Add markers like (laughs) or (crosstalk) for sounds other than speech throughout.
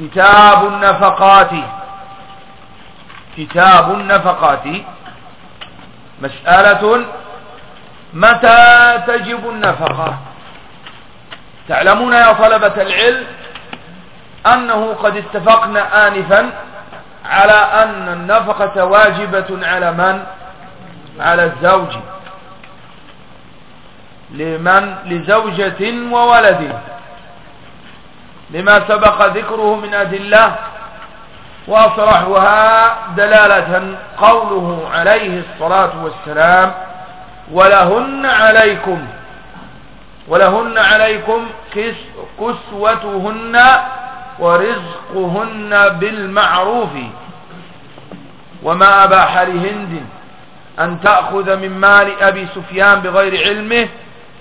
كتاب النفقات. كتاب النفقات. مسألة متى تجب النفقة؟ تعلمون يا طلبة العلم أنه قد اتفقنا آنفا على أن النفقة واجبة على من؟ على الزوج. لمن؟ لزوجة وولد. لما سبق ذكره من أدلة وأصرحها دلالة قوله عليه الصلاة والسلام ولهن عليكم ولهن عليكم كسوتهن ورزقهن بالمعروف. وما أباح لهند أن تأخذ من مال أبي سفيان بغير علمه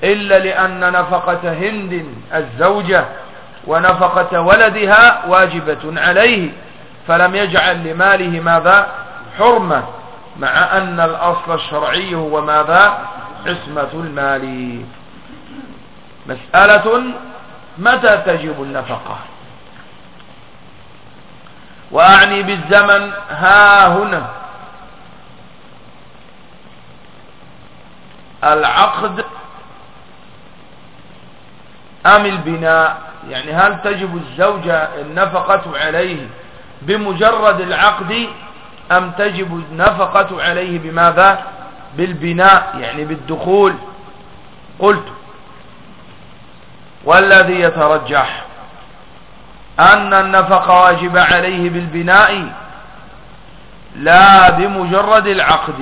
إلا لأن نفقة هند الزوجة. ونفقة ولدها واجبة عليه فلم يجعل لماله ماذا؟ حرمة مع أن الأصل الشرعي هو ماذا؟ عصمة المال. مسألة متى تجب النفقة؟ وأعني بالزمن ها هنا. العقد أم البناء؟ يعني هل تجب الزوجة النفقة عليه بمجرد العقد أم تجب النفقة عليه بماذا؟ بالبناء يعني بالدخول؟ قلت والذي يترجح أن النفقة واجب عليه بالبناء لا بمجرد العقد.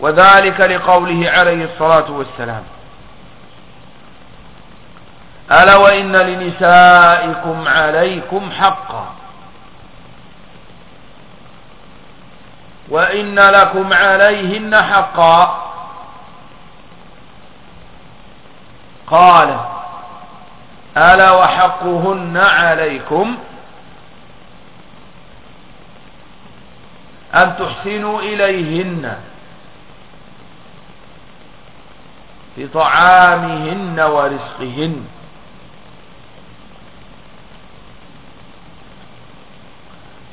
وذلك لقوله عليه الصلاة والسلام. ألا وإن لنسائكم عليكم حقا. وإن لكم عليهن حقا. قال ألا وحقهن عليكم. أن تحسنوا إليهن. في طعامهن ورزقهن.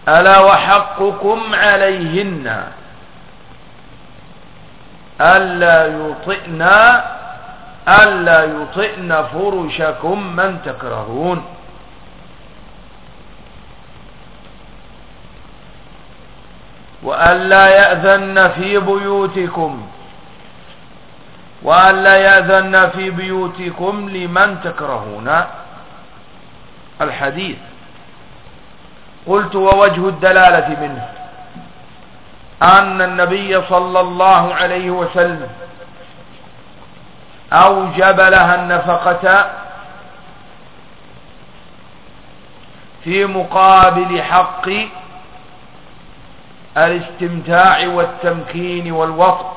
ألا وحقكم عليهن ألا يطئن ألا يطئن فرشكم من تكرهون. وألا يأذن في بيوتكم وألا يأذن في بيوتكم لمن تكرهون الحديث. قلت ووجه الدلالة منه. أن النبي صلى الله عليه وسلم أوجب لها النفقة في مقابل حق الاستمتاع والتمكين والوطن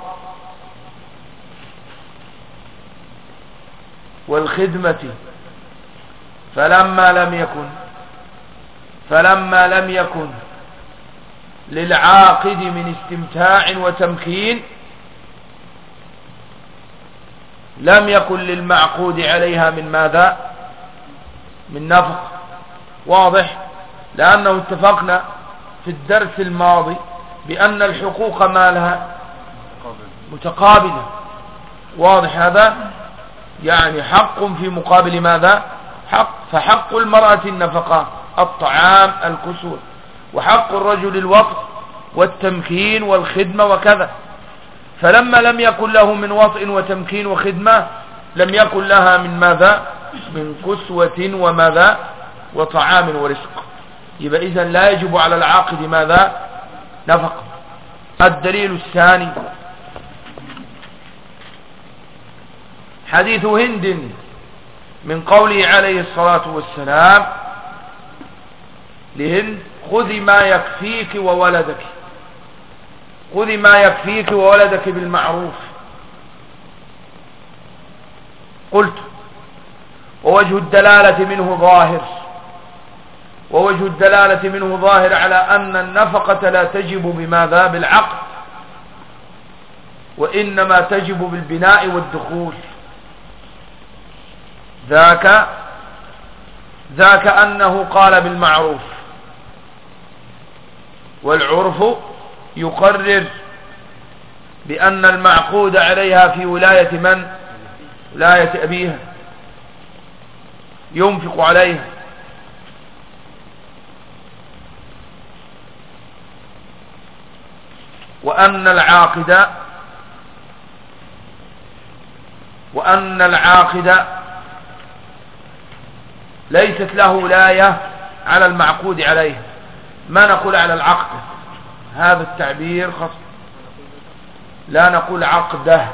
والخدمة. فلما لم يكن فلما لم يكن للعاقد من استمتاع وتمكين لم يكن للمعقود عليها من ماذا؟ من نفق. واضح؟ لأنه اتفقنا في الدرس الماضي بأن الحقوق ما لها متقابلة. واضح هذا؟ يعني حق في مقابل ماذا؟ حق. فحق المرأة النفقة الطعام الكسور. وحق الرجل الوقت والتمكين والخدمة وكذا. فلما لم يكن له من وطء وتمكين وخدمة لم يكن لها من ماذا؟ من كسوة وماذا؟ وطعام ورزق. يبقى إذن لا يجب على العاقد ماذا؟ نفق الدليل الثاني حديث هند من قوله عليه الصلاة والسلام لهند خذي ما يكفيك وولدك خذي ما يكفيك وولدك بالمعروف. قلت ووجه الدلالة منه ظاهر ووجه الدلالة منه ظاهر على أن النفقة لا تجب بماذا؟ بالعقد وإنما تجب بالبناء والدخول. ذاك ذاك أنه قال بالمعروف والعرف يقرر بأن المعقود عليها في ولاية من؟ ولاية أبيها. ينفق عليها. وأن العاقد وأن العاقد ليست له ولاية على المعقود عليه. ما نقول على العقد. هذا التعبير خاص. لا نقول عقده.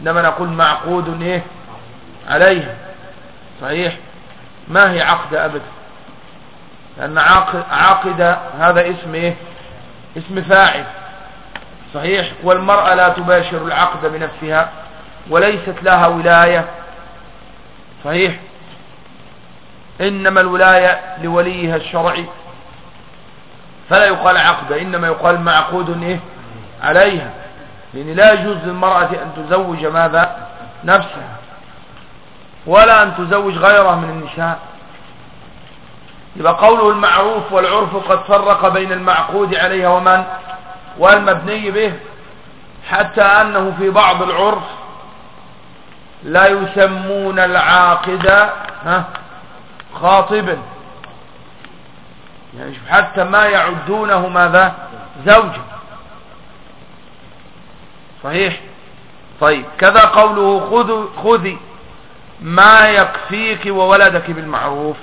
إنما نقول معقود إيه؟ عليه. صحيح؟ ما هي عقد أبدا؟ لأن عاقد هذا اسم إيه؟ اسم فاعل. صحيح؟ والمرأة لا تباشر العقد بنفسها وليست لها ولاية. صحيح؟ إنما الولاية لوليها الشرعي. فلا يقال عقد إنما يقال معقود إيه؟ عليها. لأن لا يجوز للمرأة أن تزوج ماذا؟ نفسها. ولا أن تزوج غيرها من النساء. يبقى قوله المعروف والعرف قد فرق بين المعقود عليها ومن؟ والمبني به. حتى أنه في بعض العرف لا يسمون العاقد ها؟ خاطبا يعني حتى ما يعدونه ماذا؟ زوجا. صحيح؟ طيب كذا قوله خذ خذي ما يكفيك وولدك بالمعروف.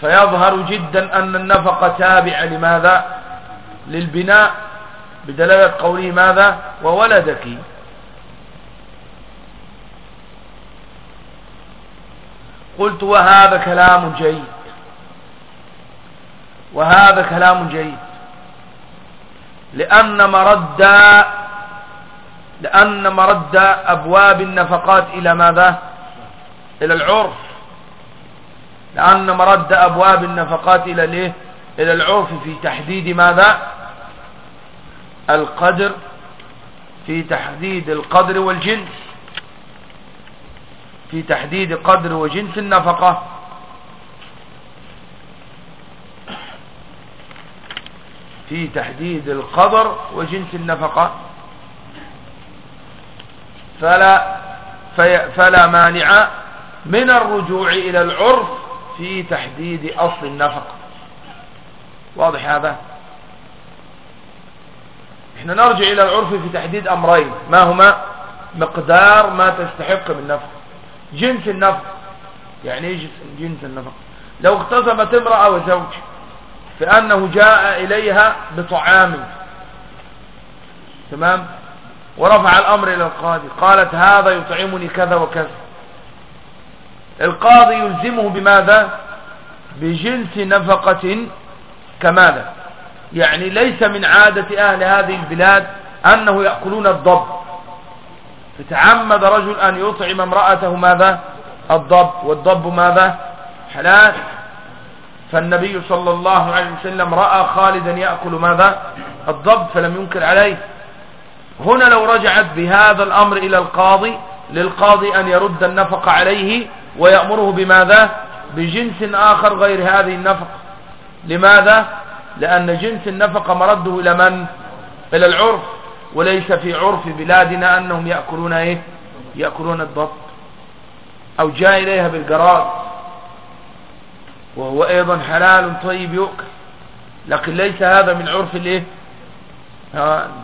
فيظهر جدا أن النفقة تابعة لماذا؟ للبناء بدلالة قوله ماذا؟ وولدك. قلت وهذا كلام جيد. وهذا كلام جيد. لأن مرد لأن مرد أبواب النفقات إلى ماذا؟ إلى العرف. لأن مرد أبواب النفقات إلى الايه إلى العرف في تحديد ماذا؟ القدر في تحديد القدر والجنس. في تحديد قدر وجنس النفقة. في تحديد القدر وجنس النفقة. فلا فلا مانع من الرجوع إلى العرف في تحديد أصل النفقة واضح هذا؟ إحنا نرجع إلى العرف في تحديد أمرين. ما هما؟ مقدار ما تستحق من نفقة جنس النفقة يعني إيش جنس النفقة لو اختصمت امرأة وزوج فأنه جاء إليها بطعام. تمام؟ ورفع الأمر إلى القاضي. قالت هذا يطعمني كذا وكذا. القاضي يلزمه بماذا؟ بجنس نفقة كماذا؟ يعني ليس من عادة أهل هذه البلاد أنه يأكلون الضب. فتعمد رجل أن يطعم امرأته ماذا؟ الضب. والضب ماذا؟ حلال. فالنبي صلى الله عليه وسلم رأى خالدا يأكل ماذا؟ الضب فلم ينكر عليه. هنا لو رجعت بهذا الأمر إلى القاضي للقاضي أن يرد النفق عليه ويأمره بماذا؟ بجنس آخر غير هذه النفق. لماذا؟ لأن جنس النفقة مرده إلى من؟ إلى العرف. وليس في عرف بلادنا أنهم يأكلون إيه؟ يأكلون الضب. أو جاء إليها بالجراد وهو أيضا حلال طيب يؤكل. لكن ليس هذا من عرف الإيه؟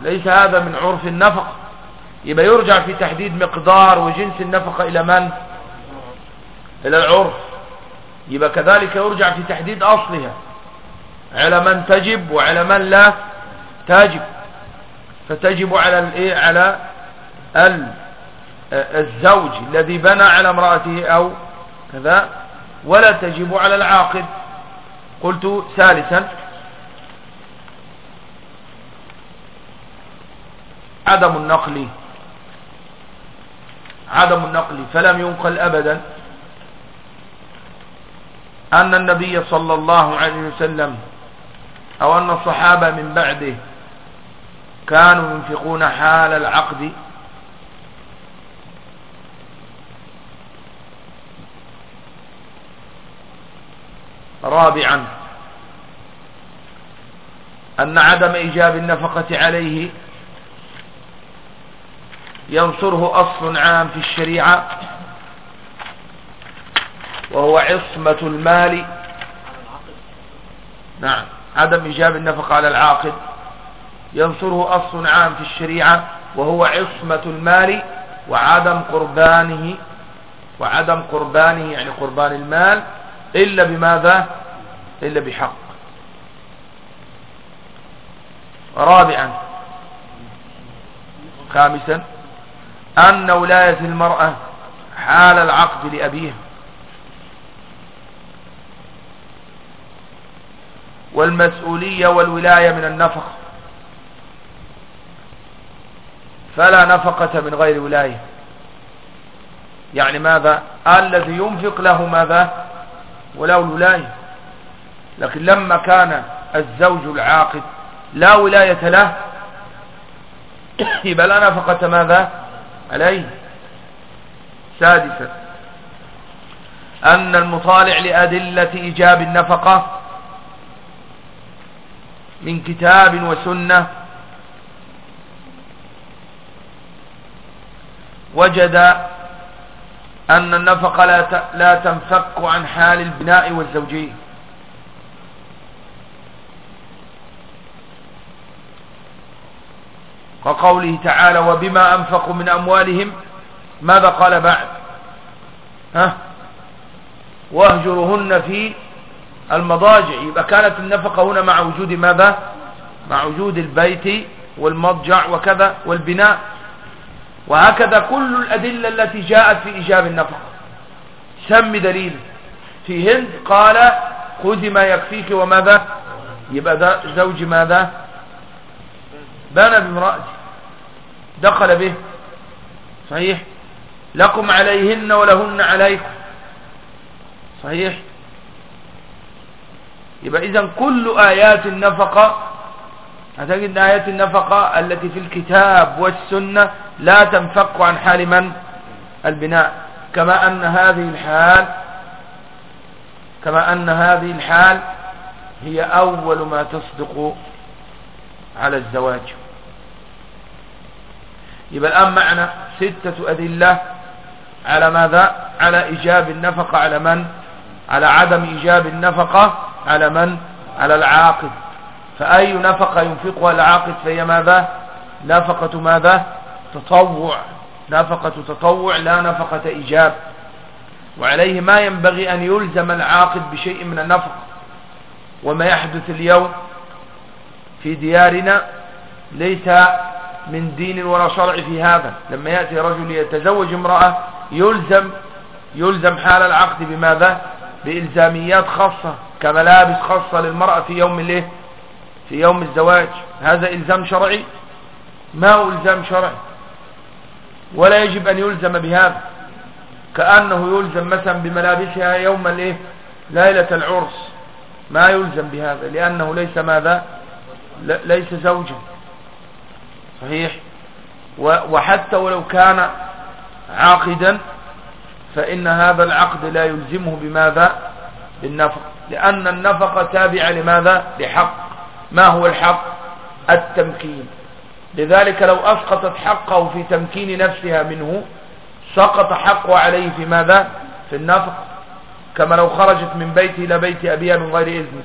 ليس هذا من عرف النفقة. يبقى يرجع في تحديد مقدار وجنس النفقة إلى من؟ إلى العرف. يبقى كذلك يرجع في تحديد أصلها. على من تجب وعلى من لا تجب. فتجب على الايه على الزوج الذي بنى على امرأته أو كذا ولا تجب على العاقد قلت ثالثا عدم النقل عدم النقل فلم ينقل ابدا. أن النبي صلى الله عليه وسلم أو أن الصحابة من بعده كانوا ينفقون حال العقد. رابعا أن عدم إيجاب النفقة عليه ينصره أصل عام في الشريعة وهو عصمة المال. نعم عدم إيجاب النفقة على العاقد. ينصره أصل عام في الشريعة وهو عصمة المال وعدم قربانه وعدم قربانه يعني قربان المال إلا بماذا؟ إلا بحق. رابعا. خامسا. أن ولاية المرأة حال العقد لأبيها. والمسؤولية والولاية من النفق فلا نفقة من غير ولاية. يعني ماذا؟ الذي ينفق له ماذا؟ ولا الولاية. لكن لما كان الزوج العاقد لا ولاية له يبقى لا نفقة ماذا؟ عليه. سادسا أن المطالع لأدلة إيجاب النفقة من كتاب وسنة وجد أن النفقة لا لا تنفك عن حال البناء والزوجية وقوله تعالى وبما أنفقوا من أموالهم ماذا قال بعد؟ ها؟ وأهجرهن في المضاجع. يبقى كانت النفقة هنا مع وجود ماذا؟ مع وجود البيت والمضجع وكذا والبناء. وهكذا كل الأدلة التي جاءت في إيجاب النفقة سم دليل. في هند قال خذ ما يكفيك وماذا؟ يبقى زوج ماذا؟ بنى بامرأته دخل به. صحيح؟ لكم عليهن ولهن عليكم صحيح؟ يبقى إذا كل آيات النفقة هتجد آيات النفقة التي في الكتاب والسنة لا تنفك عن حال من؟ البناء. كما أن هذه الحال كما أن هذه الحال هي أول ما تصدق على الزواج. يبقى الآن معنا ستة أدلة على ماذا؟ على إيجاب النفقة على من؟ على عدم إيجاب النفقة على من؟ على العاقد. فأي نفقة ينفقها العاقد فهي ماذا؟ نفقة ماذا؟ تطوع. نفقة تطوع لا نفقة إيجاب. وعليه ما ينبغي أن يلزم العاقد بشيء من النفق وما يحدث اليوم في ديارنا ليس من دين ولا شرع في هذا. لما يأتي رجل يتزوج امرأة يلزم يلزم حال العقد بماذا؟ بإلزاميات خاصة كملابس خاصة للمرأة في يوم الايه؟ في يوم الزواج. هذا إلزام شرعي؟ ما هو إلزام شرعي؟ ولا يجب أن يلزم بهذا كأنه يلزم مثلا بملابسها يوم الإيه؟ ليلة العرس. ما يلزم بهذا لأنه ليس ماذا؟ ليس زوجا. صحيح؟ وحتى ولو كان عاقدا فإن هذا العقد لا يلزمه بماذا؟ بالنفق. لأن النفقة تابعة لماذا؟ لحق ما هو الحق؟ التمكين. لذلك لو أسقطت حقه في تمكين نفسها منه سقط حقه عليه في ماذا؟ في النفق. كما لو خرجت من بيته إلى بيت أبيها من غير إذن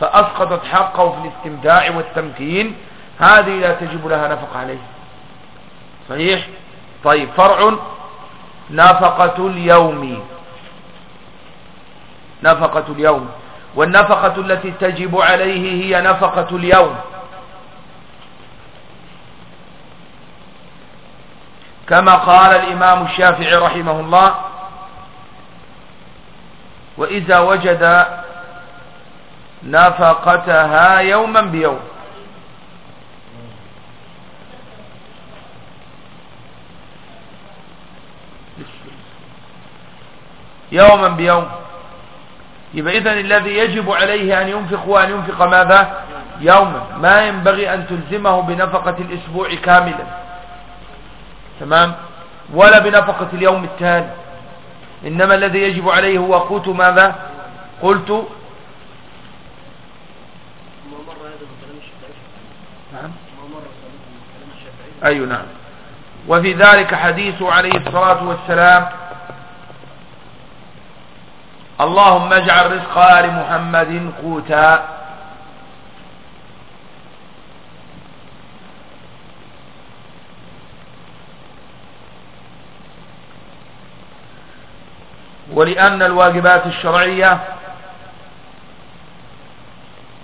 فأسقطت حقه في الاستمتاع والتمكين هذه لا تجب لها نفق عليه. صحيح؟ طيب فرع نفقة اليوم. نفقة اليوم. والنفقة التي تجب عليه هي نفقة اليوم. كما قال الإمام الشافعي رحمه الله وإذا وجد نفقتها يوما بيوم. يوما بيوم. يبقى إذن الذي يجب عليه أن ينفق وأن ينفق ماذا؟ يوما. ما ينبغي أن تلزمه بنفقة الأسبوع كاملا. تمام؟ ولا بنفقة اليوم التالي. إنما الذي يجب عليه هو قوت ماذا؟ قلت نعم. أي نعم. وفي ذلك حديث عليه الصلاة والسلام. اللهم اجعل رزق آل محمد قوتا. ولأن الواجبات الشرعية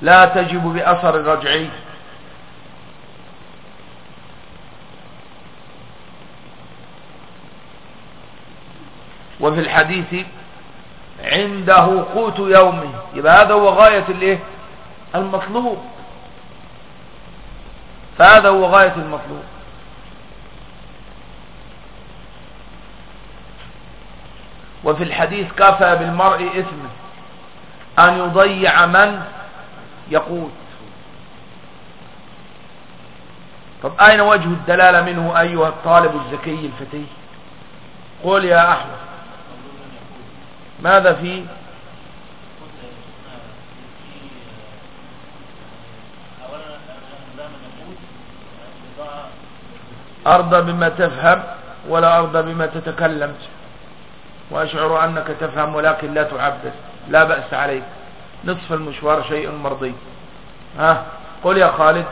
لا تجب بأثر رجعي وفي الحديث عنده قوت يومه. يبقى هذا هو غاية الايه؟ المطلوب. فهذا هو غاية المطلوب. وفي الحديث كفى بالمرء إثما أن يضيع من يقوت طب أين وجه الدلالة منه أيها الطالب الزكي الفتي؟ قول يا أحمد. ماذا في؟ أرضى بما تفهم ولا أرضى بما تتكلم. وأشعر أنك تفهم ولكن لا تعبد لا بأس عليك. نصف المشوار شيء مرضي. ها؟ قل يا خالد.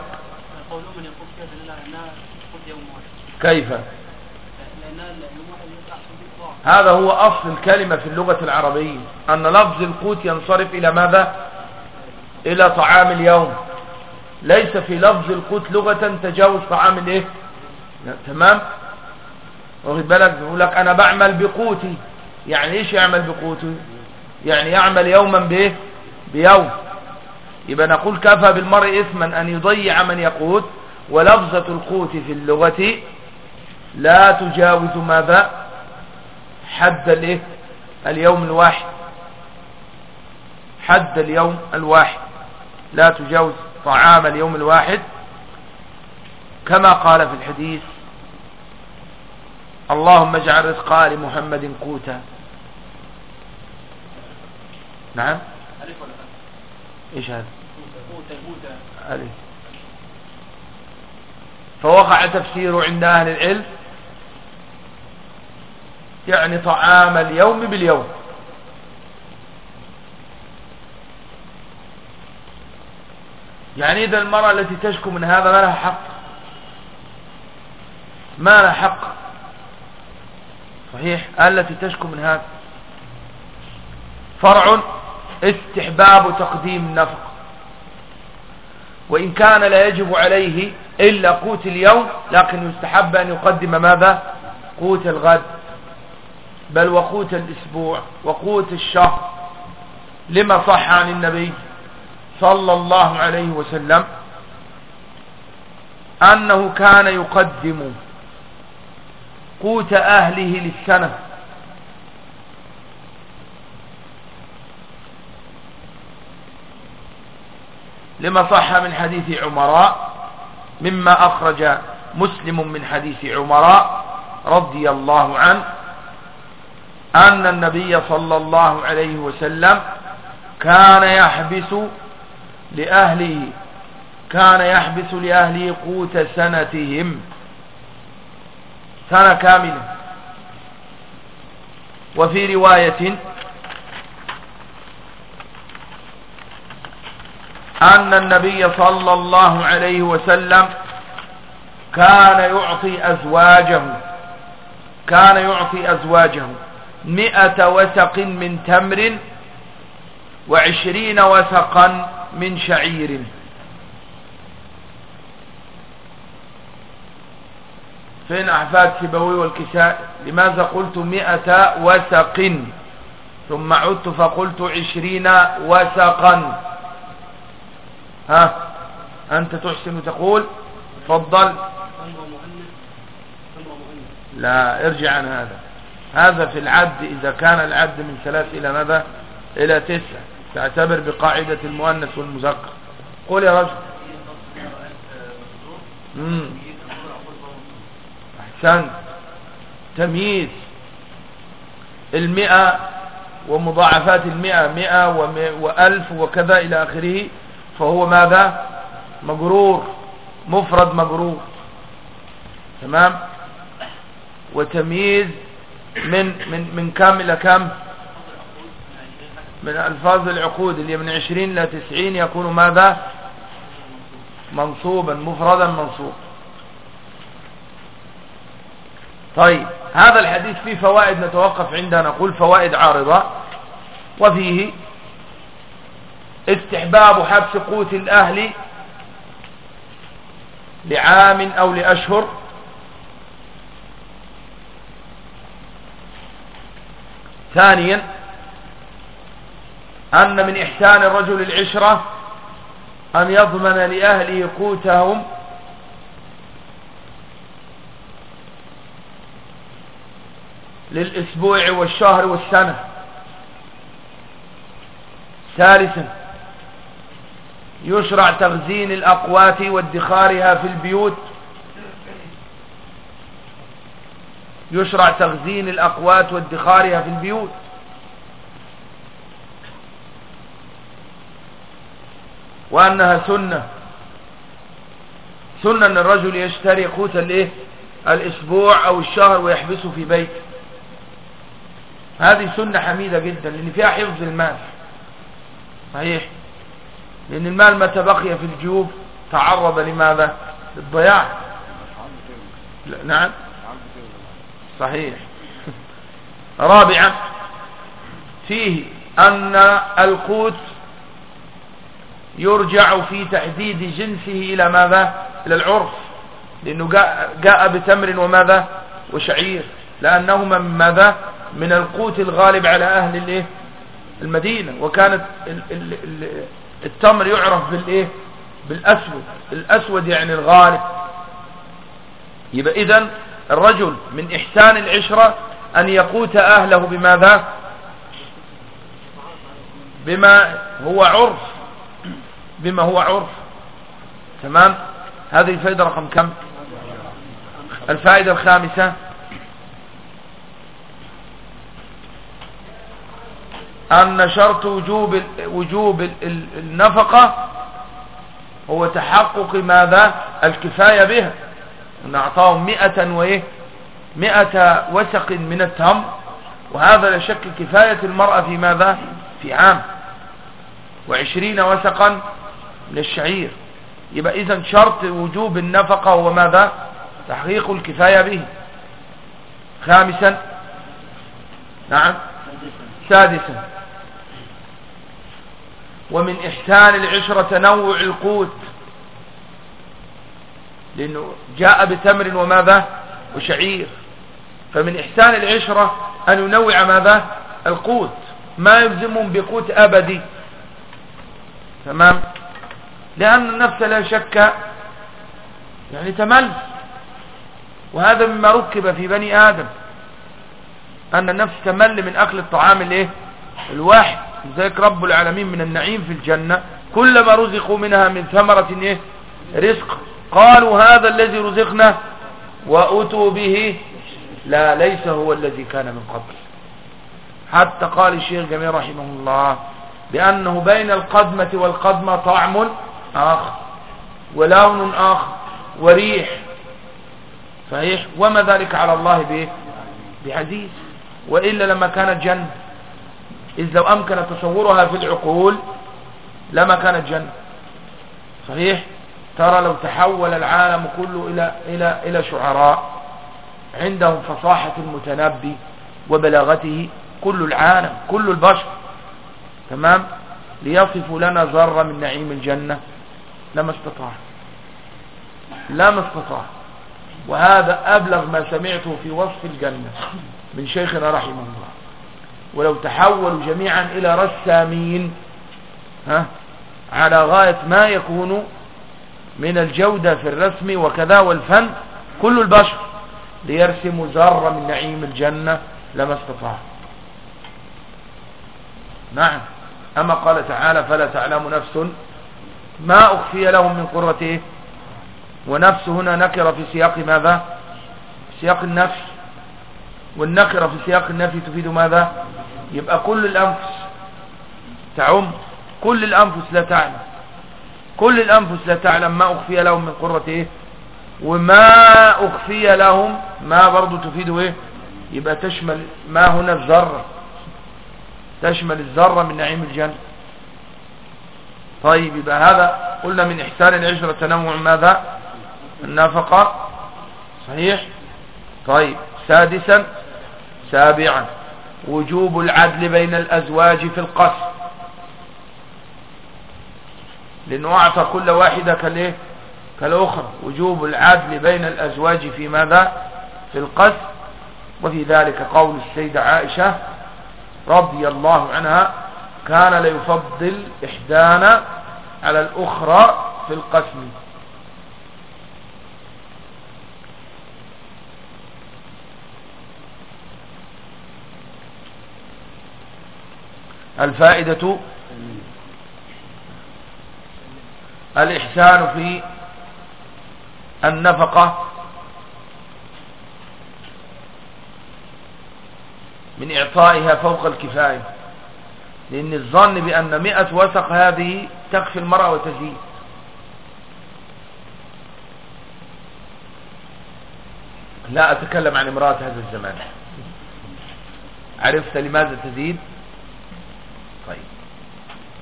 كيف؟ هذا هو أصل الكلمة في اللغة العربية أن لفظ القوت ينصرف إلى ماذا؟ إلى طعام اليوم. ليس في لفظ القوت لغة تجاوز طعام الإيه؟ تمام؟ واخد بالك؟ بيقول لك أنا بعمل بقوتي. يعني إيش يعمل بقوته؟ يعني يعمل يوما بايه بيوم. يبقى نقول كفى بالمرء اثما أن يضيع من يقوت ولفظة القوت في اللغة لا تجاوز ماذا؟ حد الايه اليوم الواحد. حد اليوم الواحد. لا تجاوز طعام اليوم الواحد. كما قال في الحديث اللهم اجعل رزق آل محمد قوتا. نعم. ألف ولا إيش هذا؟ ألف. فوقع تفسير عند أهل العلم يعني طعام اليوم باليوم. يعني إذا المرأة التي تشكو من هذا ما لها حق؟ ما لها حق. صحيح؟ التي تشكو من هذا. فرع استحباب تقديم النفق. وإن كان لا يجب عليه إلا قوت اليوم لكن يستحب أن يقدم ماذا؟ قوت الغد. بل وقوت الأسبوع وقوت الشهر. لما صح عن النبي صلى الله عليه وسلم أنه كان يقدم قوت أهله للسنة. لما صح من حديث عمراء مما أخرج مسلم من حديث عمراء رضي الله عنه أن النبي صلى الله عليه وسلم كان يحبس لأهله كان يحبس لأهله قوت سنتهم. سنة كاملة. وفي رواية أن النبي صلى الله عليه وسلم كان يعطي أزواجه كان يعطي أزواجه. مئة وسق من تمر وعشرين وسقا من شعير. فين أحفاد سبوي والكساء؟ لماذا قلت مئة وسق ثم عدت فقلت عشرين وسقا ها؟ أنت تحسن تقول تفضل. لا ارجع عن هذا. هذا في العد إذا كان العد من ثلاث إلى ماذا؟ إلى تسعة. تعتبر بقاعدة المؤنث والمذكر قول يا رجل. أحسن. تمييز. المئة ومضاعفات المئة مئة وألف وكذا إلى آخره. فهو ماذا؟ مجرور مفرد مجرور. تمام؟ وتمييز من من من كم إلى كم؟ من ألفاظ العقود اللي من عشرين إلى تسعين يكون ماذا؟ منصوبا مفردا منصوب. طيب هذا الحديث فيه فوائد نتوقف عندها نقول فوائد عارضة وفيه استحباب حبس قوت الأهل لعام أو لأشهر. ثانيا أن من إحسان الرجل العشرة أن يضمن لأهله قوتهم. للأسبوع والشهر والسنة. ثالثا يشرع تخزين الأقوات وادخارها في البيوت. يشرع تخزين الأقوات وادخارها في البيوت. وأنها سنة. سنة أن الرجل يشتري قوتا الإيه؟ الأسبوع أو الشهر ويحبسه في بيته هذه سنة حميدة جدا لأن فيها حفظ المال. صحيح؟ لأن المال متى بقي في الجيوب تعرض لماذا؟ للضياع. نعم. صحيح. (laughs) رابعا فيه أن القوت يرجع في تحديد جنسه إلى ماذا؟ إلى العرف. لأنه جاء, بتمر وماذا؟ وشعير. لأنهما من ماذا؟ من القوت الغالب على أهل المدينة. وكانت التمر يعرف بالايه؟ بالأسود. الأسود يعني الغالب يبقى إذن الرجل من إحسان العشرة أن يقوت أهله بماذا؟ بما هو عرف. بما هو عرف. تمام؟ هذه الفائدة رقم كم؟ الفائدة الخامسة أن شرط وجوب وجوب النفقة هو تحقق ماذا؟ الكفاية بها. أن أعطاهم مئة وإيه؟ مئة وسق من التمر. وهذا لا شك كفاية المرأة في ماذا؟ في عام. وعشرين وسقا من الشعير يبقى إذا شرط وجوب النفقة هو ماذا؟ تحقيق الكفاية به. خامسا. نعم. سادسا. ومن إحسان العشرة تنوع القوت. لأنه جاء بتمر وماذا؟ وشعير. فمن إحسان العشرة أن ينوع ماذا؟ القوت. ما يلزمهم بقوت أبدي. تمام؟ لأن النفس لا شك يعني تمل. وهذا مما ركب في بني آدم. أن النفس تمل من أكل الطعام الإيه؟ الواحد. لذلك رب العالمين من النعيم في الجنة. كلما رزقوا منها من ثمرة إيه؟ رزق. قالوا هذا الذي رزقنا وأتوا به. لا ليس هو الذي كان من قبل. حتى قال الشيخ جميل رحمه الله بأنه بين القدمة والقدمة طعم آخر ولون آخر وريح. صحيح؟ وما ذلك على الله به بعزيز. وإلا لما كانت جنة إذ لو أمكن تصورها في العقول لما كانت جنة. صحيح؟ ترى لو تحول العالم كله إلى, إلى, إلى شعراء عندهم فصاحة المتنبي وبلاغته كل العالم كل البشر. تمام؟ ليصفوا لنا ذرة من نعيم الجنة. لما استطاع. لما استطاع. وهذا أبلغ ما سمعته في وصف الجنة من شيخنا رحمه الله. ولو تحولوا جميعا إلى رسامين ها؟ على غاية ما يكون من الجودة في الرسم وكذا والفن كل البشر ليرسموا ذرة من نعيم الجنة لما استطاع نعم. أما قال تعالى فلا تعلم نفس ما أخفي لهم من قرته. ونفس هنا نكر في سياق ماذا؟ سياق النفس. والنكرة في سياق النفي تفيد ماذا؟ يبقى كل الأنفس تعم كل الأنفس لا تعلم كل الأنفس لا تعلم ما أخفي لهم من قرة إيه؟ وما أخفي لهم ما برضو تفيد إيه؟ يبقى تشمل ما هنا الذرة تشمل الذرة من نعيم الجنة. طيب يبقى هذا قلنا من إحسان العشرة تنوع ماذا؟ النفقة. صحيح؟ طيب سادسا سابعا. وجوب العدل بين الأزواج في القسم لأنه أعطى كل واحدة كالإيه؟ كالأخرى. وجوب العدل بين الأزواج في ماذا؟ في القسم وفي ذلك قول السيدة عائشة رضي الله عنها كان ليفضل إحدانا على الأخرى في القسم. الفائدة الإحسان في النفقة من إعطائها فوق الكفاية لأن الظن بأن مئة وسق هذه تكفي المرأة وتزيد. لا أتكلم عن امرأة هذا الزمان. عرفت لماذا تزيد؟ طيب.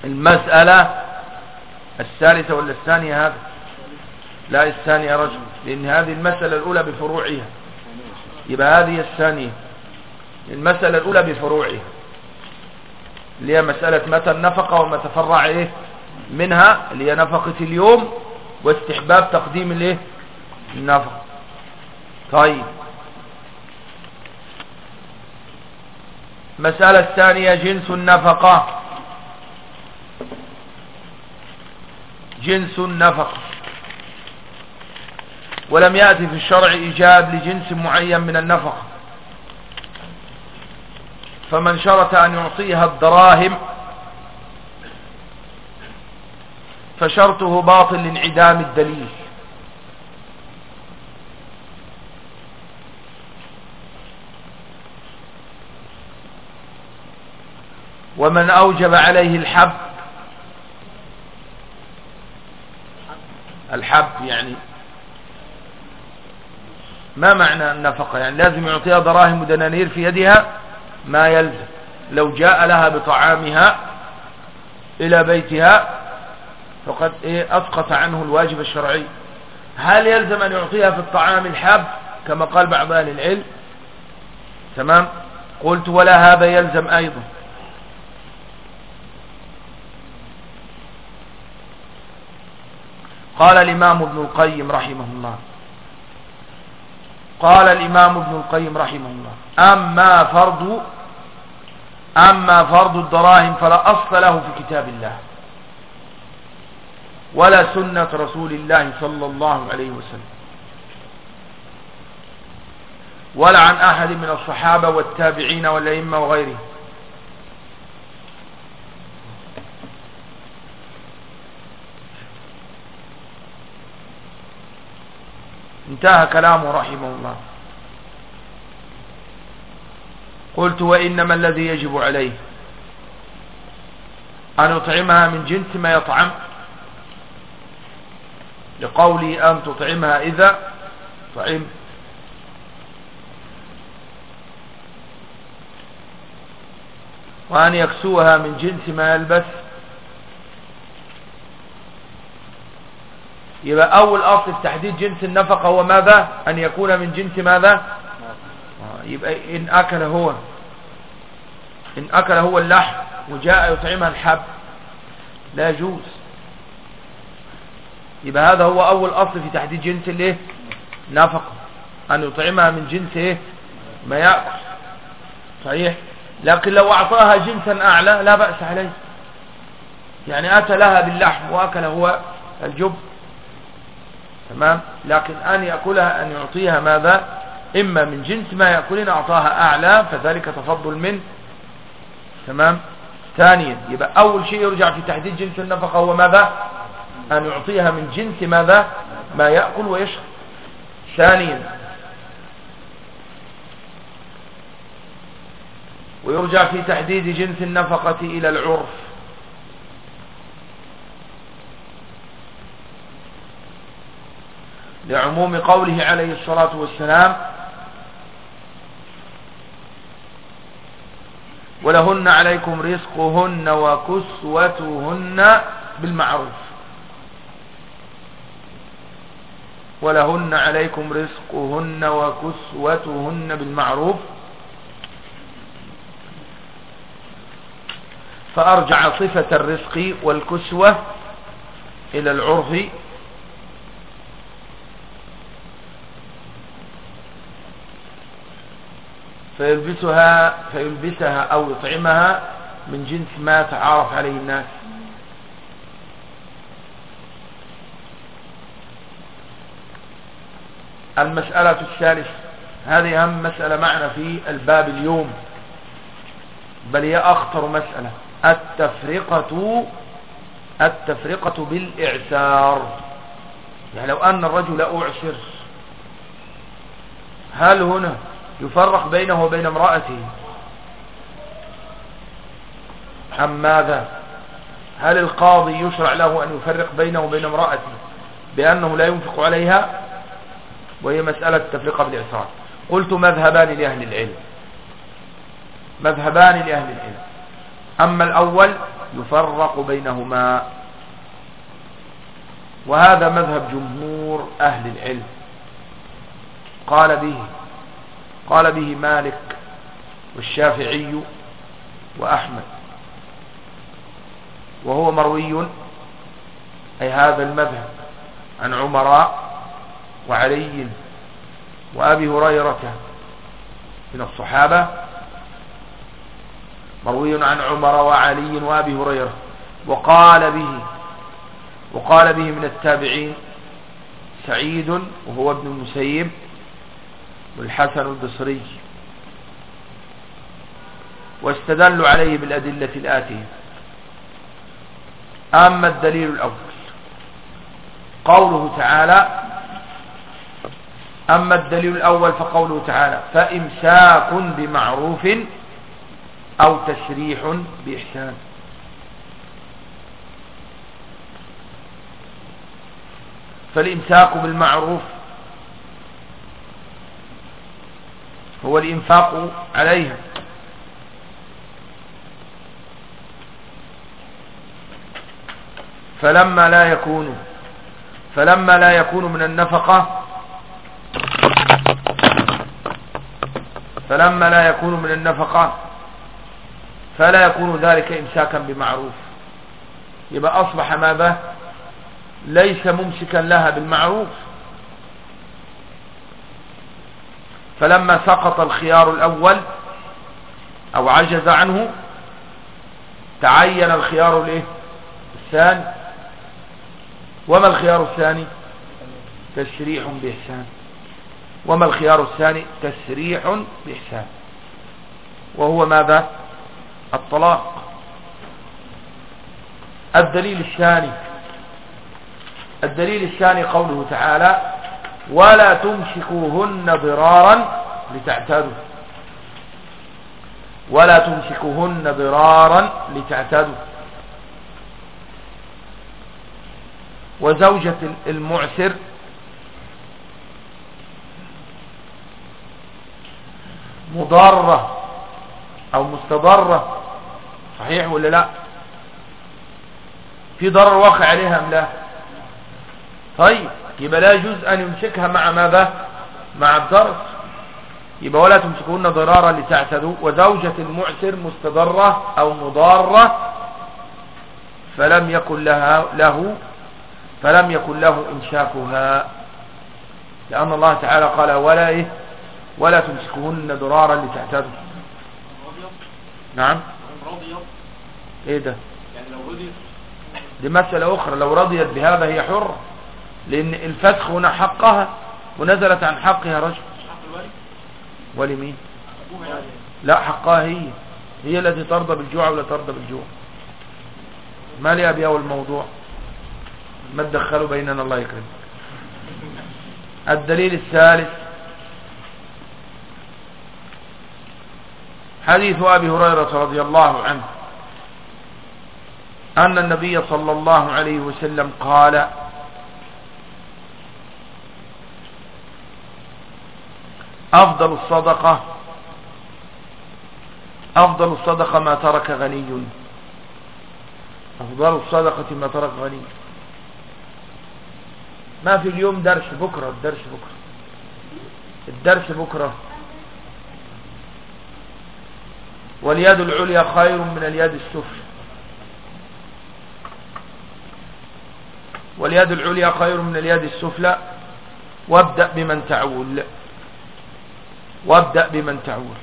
المسألة الثالثة ولا الثانية هذا لا الثانية يا رجل لأن هذه المسألة الأولى بفروعها. يبقى هذه الثانية. المسألة الأولى بفروعها. اللي هي مسألة متى النفقة وما تفرع إيه منها اللي هي نفقة اليوم واستحباب تقديم الإيه؟ النفقة. طيب. مسألة الثانية جنس النفقة. جنس النفقة. ولم يأتي في الشرع إيجاب لجنس معين من النفقة. فمن شرط أن يعطيها الدراهم فشرطه باطل لانعدام الدليل. ومن أوجب عليه الحب. الحب يعني ما معنى النفقة؟ يعني لازم يعطيها دراهم ودنانير في يدها؟ ما يلزم. لو جاء لها بطعامها إلى بيتها فقد إيه؟ أسقط عنه الواجب الشرعي. هل يلزم أن يعطيها في الطعام الحب كما قال بعض أهل العلم؟ تمام؟ قلت ولا هذا يلزم أيضا. قال الإمام ابن القيم رحمه الله. قال الإمام ابن القيم رحمه الله. أما فرض أما فرض الدراهم فلا أصل له في كتاب الله. ولا سنة رسول الله صلى الله عليه وسلم. ولا عن أحد من الصحابة والتابعين والأئمة وغيرهم. انتهى كلامه رحمه الله. قلت وإنما الذي يجب عليه أن يطعمها من جنس ما يطعم. لقولي أن تطعمها إذا طعم. وأن يكسوها من جنس ما يلبس. يبقى أول أصل في تحديد جنس النفقة هو ماذا؟ أن يكون من جنس ماذا؟ آه، يبقى إن أكل هو. إن أكل هو اللحم وجاء يطعمها الحب. لا يجوز. يبقى هذا هو أول أصل في تحديد جنس الإيه؟ نفقة. أن يطعمها من جنس إيه؟ ما يأكل. صحيح؟ لكن لو أعطاها جنسا أعلى لا بأس عليه. يعني أتى لها باللحم وأكل هو الجب. تمام؟ لكن أن يأكلها أن يعطيها ماذا؟ إما من جنس ما يأكلين أعطاها أعلى فذلك تفضل منه تمام؟ ثانيا يبقى أول شيء يرجع في تحديد جنس النفقة هو ماذا؟ أن يعطيها من جنس ماذا؟ ما يأكل ويشرب. ثانيا ويرجع في تحديد جنس النفقة إلى العرف. لعموم قوله عليه الصلاة والسلام ولهن عليكم رزقهن وكسوتهن بالمعروف. ولهن عليكم رزقهن وكسوتهن بالمعروف. فأرجع صفة الرزق والكسوة إلى العرف فيلبسها, فيلبسها أو يطعمها من جنس ما تعارف عليه الناس. المسألة الثالثة هذه أهم مسألة معنا في الباب اليوم. بل هي أخطر مسألة التفرقة التفرقة بالإعسار. يعني لو أن الرجل أعسر هل هنا يفرق بينه وبين امرأته. أم ماذا؟ هل القاضي يشرع له أن يفرق بينه وبين امرأته بأنه لا ينفق عليها؟ وهي مسألة التفرقة بالإعسار قلت مذهبان لأهل العلم. مذهبان لأهل العلم. أما الأول يفرق بينهما. وهذا مذهب جمهور أهل العلم. قال به قال به مالك والشافعي وأحمد. وهو مروي أي هذا المذهب عن عمراء وعلي وأبي هريرة من الصحابة مروي عن عمر وعلي وأبي هريرة. وقال به وقال به من التابعين سعيد وهو ابن المسيب والحسن البصري واستدلوا عليه بالأدلة الآتية. أما الدليل الأول قوله تعالى أما الدليل الأول فقوله تعالى فإمساك بمعروف أو تشريح بإحسان. فالإمساك بالمعروف هو الإنفاق عليها. فلما لا يكون فلما لا يكون من النفقة فلما لا يكون من النفقة فلا يكون ذلك إمساكا بمعروف. يبقى أصبح ماذا؟ ليس ممسكا لها بالمعروف. فلما سقط الخيار الأول أو عجز عنه تعين الخيار الإيه؟ الثاني. وما الخيار الثاني؟ تسريح بإحسان. وما الخيار الثاني؟ تسريح بإحسان. وهو ماذا؟ الطلاق. الدليل الثاني الدليل الثاني قوله تعالى ولا تمسكوهن ضرارا لتعتدوا ولا تمسكوهن ضرارا لتعتدوا وزوجة المعسر مضارة أو مستضرة صحيح ولا لا؟ في ضرر واقع عليها أم لا؟ طيب. يبقى لا يجوز أن يمسكها مع ماذا؟ مع الضرر يبقى ولا تمسكون ضرارا لتعتدوا. وزوجة المعسر مستضرة أو مضارة فلم يكن لها له فلم يكن له امساكها لأن الله تعالى قال ولا إيه؟ ولا تمسكوهن ضرارا لتعتدوا. نعم. إيه ده؟ يعني لو رضيت. دي مسألة أخرى. لو رضيت بهذا هي حرة. لأن الفسخ هنا حقها ونزلت عن حقها رجل. ولمين؟ لا حقها هي. هي التي ترضى بالجوع ولا ترضى بالجوع. ما لي أول الموضوع ما تدخلوا بيننا؟ الله يكرم الدليل الثالث حديث أبي هريرة رضي الله عنه أن النبي صلى الله عليه وسلم قال أفضل الصدقة أفضل الصدقة ما ترك غني. أفضل الصدقة ما ترك غني. ما في اليوم درس بكرة الدرس بكرة. الدرس بكرة. واليد العليا خير من اليد السفلى. واليد العليا خير من اليد السفلى. وابدأ بمن تعول. وابدأ بمن تعول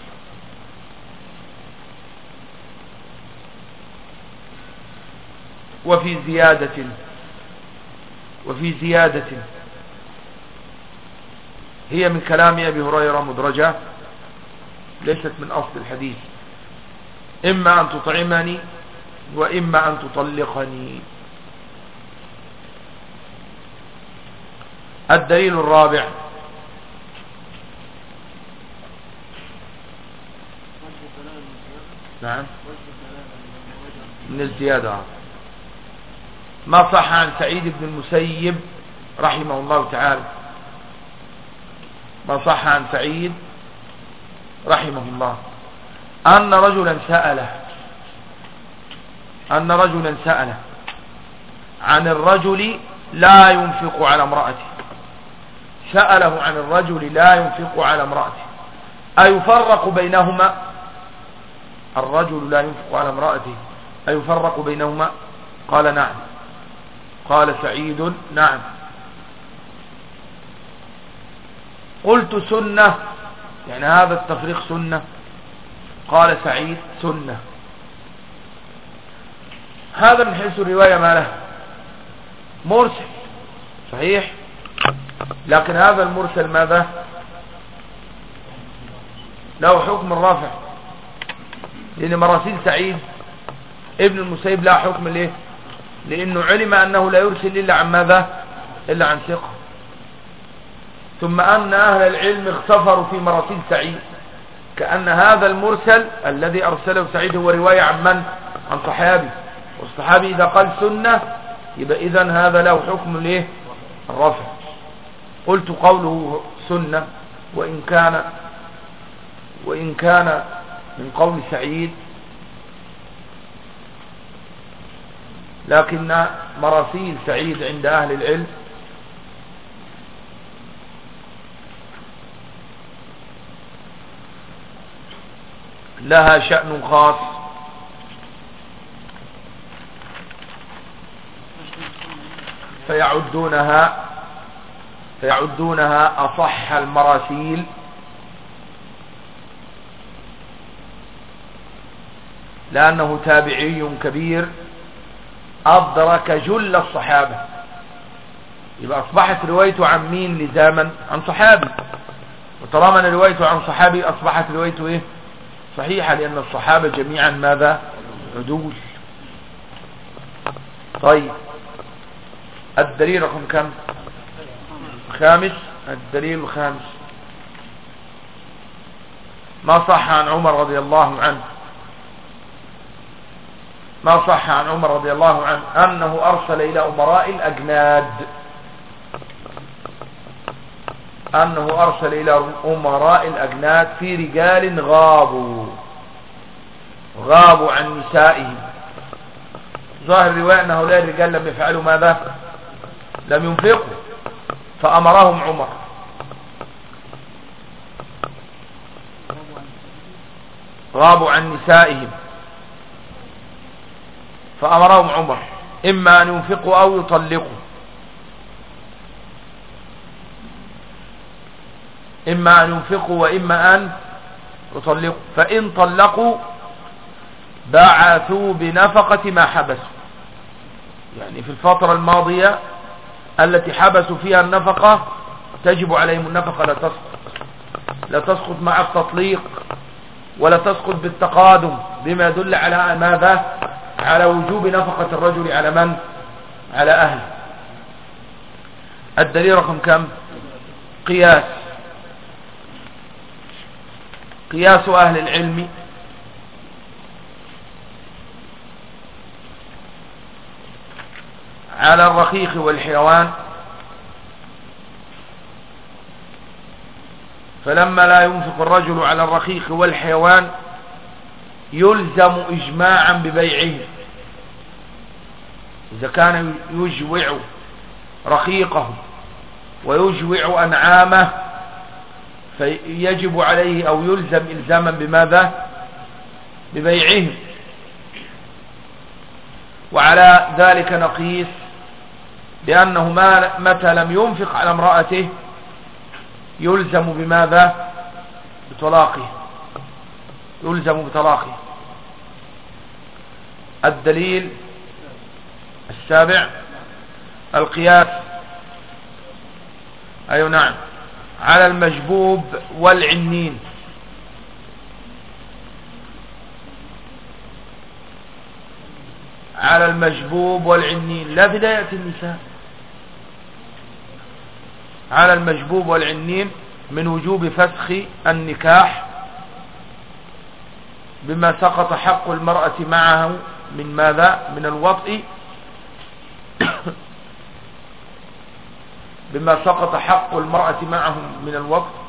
وفي زيادة وفي زيادة. هي من كلام أبي هريرة مدرجة ليست من أصل الحديث. إما أن تطعمني وإما أن تطلقني. الدليل الرابع نعم. من الزيادة. ما صح عن سعيد بن المسيب رحمه الله تعالى. ما صح عن سعيد رحمه الله. أن رجلا سأله. أن رجلا سأله عن الرجل لا ينفق على امرأته. سأله عن الرجل لا ينفق على امرأته. أيفرق بينهما؟ الرجل لا ينفق على امرأته أيفرق بينهما؟ قال نعم. قال سعيد نعم. قلت سنة يعني هذا التفريق سنة. قال سعيد سنة. هذا من حيث الرواية ما له. مرسل. صحيح؟ لكن هذا المرسل ماذا؟ له حكم الرافع لأن مراسيل سعيد ابن المسيب لا حكم ليه لأنه علم أنه لا يرسل إلا عن ماذا؟ إلا عن ثقة. ثم أن أهل العلم اغتفروا في مراسيل سعيد كأن هذا المرسل الذي أرسله سعيد هو رواية عن من؟ عن صحابي. والصحابي إذا قال سنة يبقى إذن هذا له حكم ليه الرفع. قلت قوله سنة وإن كان وإن كان من قول سعيد لكن مراسيل سعيد عند أهل العلم لها شأن خاص. فيعدونها فيعدونها أصح المراسيل. لأنه تابعي كبير أدرك جل الصحابة. يبقى أصبحت روايته عن مين لزاما؟ عن صحابي. وطالما أن روايته عن صحابي أصبحت روايته إيه؟ صحيحة لأن الصحابة جميعا ماذا؟ عدول. طيب. الدليل رقم كم؟ خامس. الدليل الخامس. ما صح عن عمر رضي الله عنه؟ ما صح عن عمر رضي الله عنه أنه أرسل إلى أمراء الأجناد. أنه أرسل إلى أمراء الأجناد في رجال غابوا. غابوا عن نسائهم. ظاهر رواية أن هؤلاء الرجال لم يفعلوا ماذا؟ لم ينفقوا. فأمرهم عمر. غابوا عن نسائهم. فأمرهم عمر إما أن ينفقوا أو يطلقوا. إما أن ينفقوا وإما أن يطلقوا. فإن طلقوا بعثوا بنفقة ما حبسوا. يعني في الفترة الماضية التي حبسوا فيها النفقة تجب عليهم النفقة لا تسقط. لا تسقط مع التطليق ولا تسقط بالتقادم بما يدل على ماذا؟ على وجوب نفقة الرجل على من؟ على أهله. الدليل رقم كم؟ قياس. قياس أهل العلم. على الرقيق والحيوان. فلما لا ينفق الرجل على الرقيق والحيوان يلزم إجماعا ببيعه. إذا كان يجوع رقيقه ويجوع أنعامه فيجب عليه أو يلزم إلزاما بماذا؟ ببيعهم وعلى ذلك نقيس بأنه ما متى لم ينفق على امرأته يلزم بماذا؟ بطلاقه. يلزم بطلاقه. الدليل السابع القياس أي أيوة نعم على المجبوب والعنين على المجبوب والعنين لا بداية النساء على المجبوب والعنين من وجوب فسخ النكاح بما سقط حق المرأة معه من ماذا؟ من الوطء (coughs) بما سقط حق المرأة معه من الوطء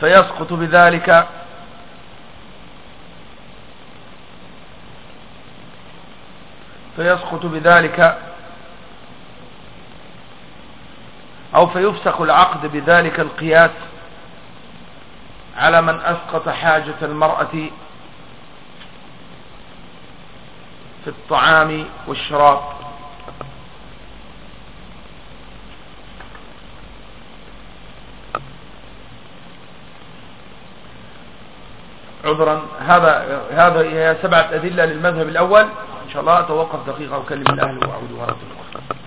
فيسقط بذلك فيسقط بذلك أو فيفسخ العقد بذلك القياس. على من أسقط حاجة المرأة في الطعام والشراب. عذرا هذا هذا هي سبعة أدلة للمذهب الأول. إن شاء الله أتوقف دقيقة وأكلم الأهل وأعود مرة أخرى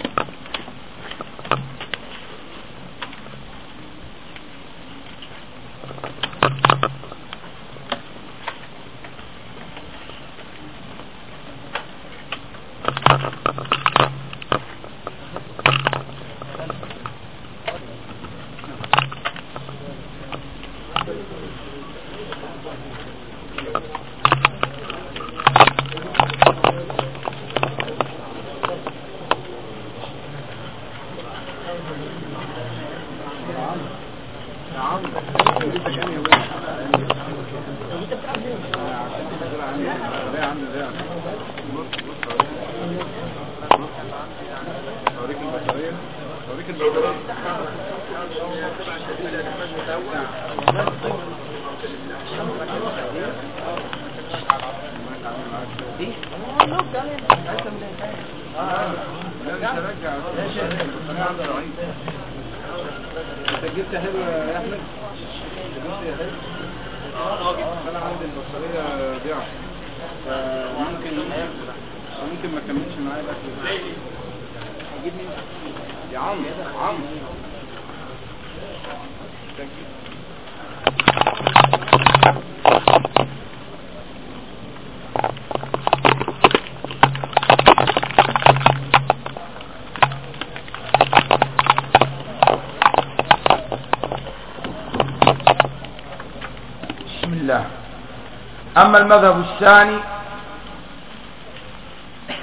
أما المذهب الثاني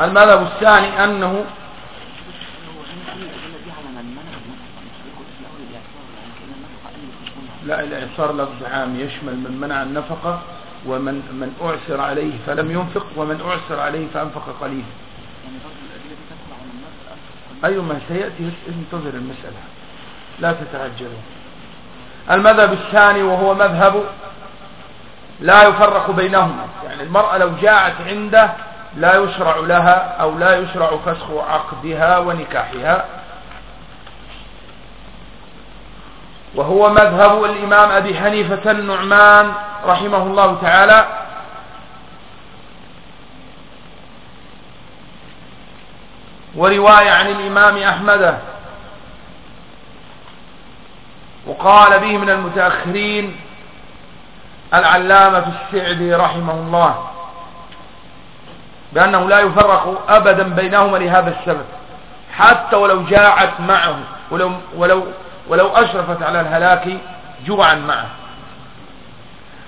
المذهب الثاني أنه لا الإعصار لفظ عام يشمل من منع النفقة ومن من أعسر عليه فلم ينفق ومن أعسر عليه فأنفق قليلا. أيوة ما سيأتي انتظر المسألة. لا تتعجلوا. المذهب الثاني وهو مذهب لا يفرق بينهما يعني المرأة لو جاءت عنده لا يشرع لها أو لا يشرع فسخ عقدها ونكاحها. وهو مذهب الإمام أبي حنيفة النعمان رحمه الله تعالى. ورواية عن الإمام أحمد. وقال به من المتأخرين العلامة السعدي رحمه الله بأنه لا يفرق أبدا بينهما لهذا السبب. حتى ولو جاعت معه ولو, ولو, ولو أشرفت على الهلاك جوعا معه.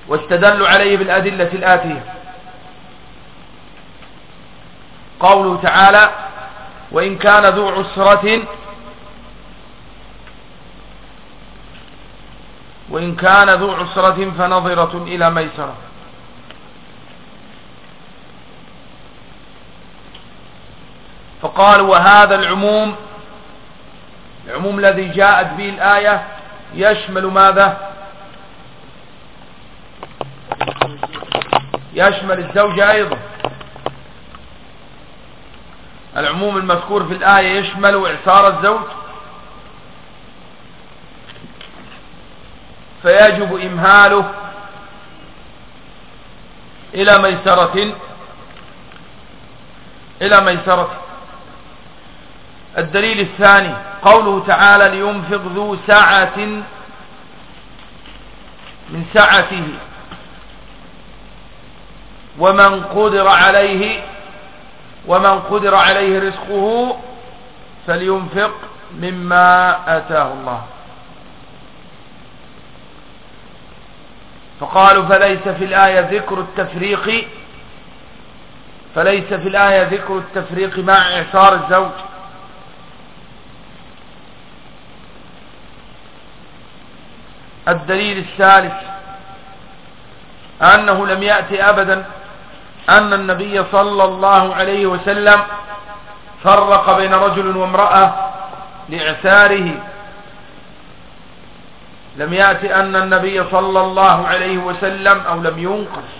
واستدلوا عليه بالأدلة الآتية. قوله تعالى وإن كان ذو عسرة وإن كان ذو عسرة فنظرة إلى ميسرة. فقال وهذا العموم العموم الذي جاءت به الآية يشمل ماذا؟ يشمل الزوجة أيضا. العموم المذكور في الآية يشمل إعصار الزوج. فيجب إمهاله إلى ميسرة إلى ميسرة. الدليل الثاني قوله تعالى لينفق ذو سعة من سعته. ومن قدر عليه ومن قدر عليه رزقه فلينفق مما آتاه الله. فقالوا فليس في الآية ذكر التفريق فليس في الآية ذكر التفريق مع إعصار الزوج. الدليل الثالث أنه لم يأتي أبدا أن النبي صلى الله عليه وسلم فرق بين رجل وامرأة لإعساره لم يأتي أن النبي صلى الله عليه وسلم أو لم ينقص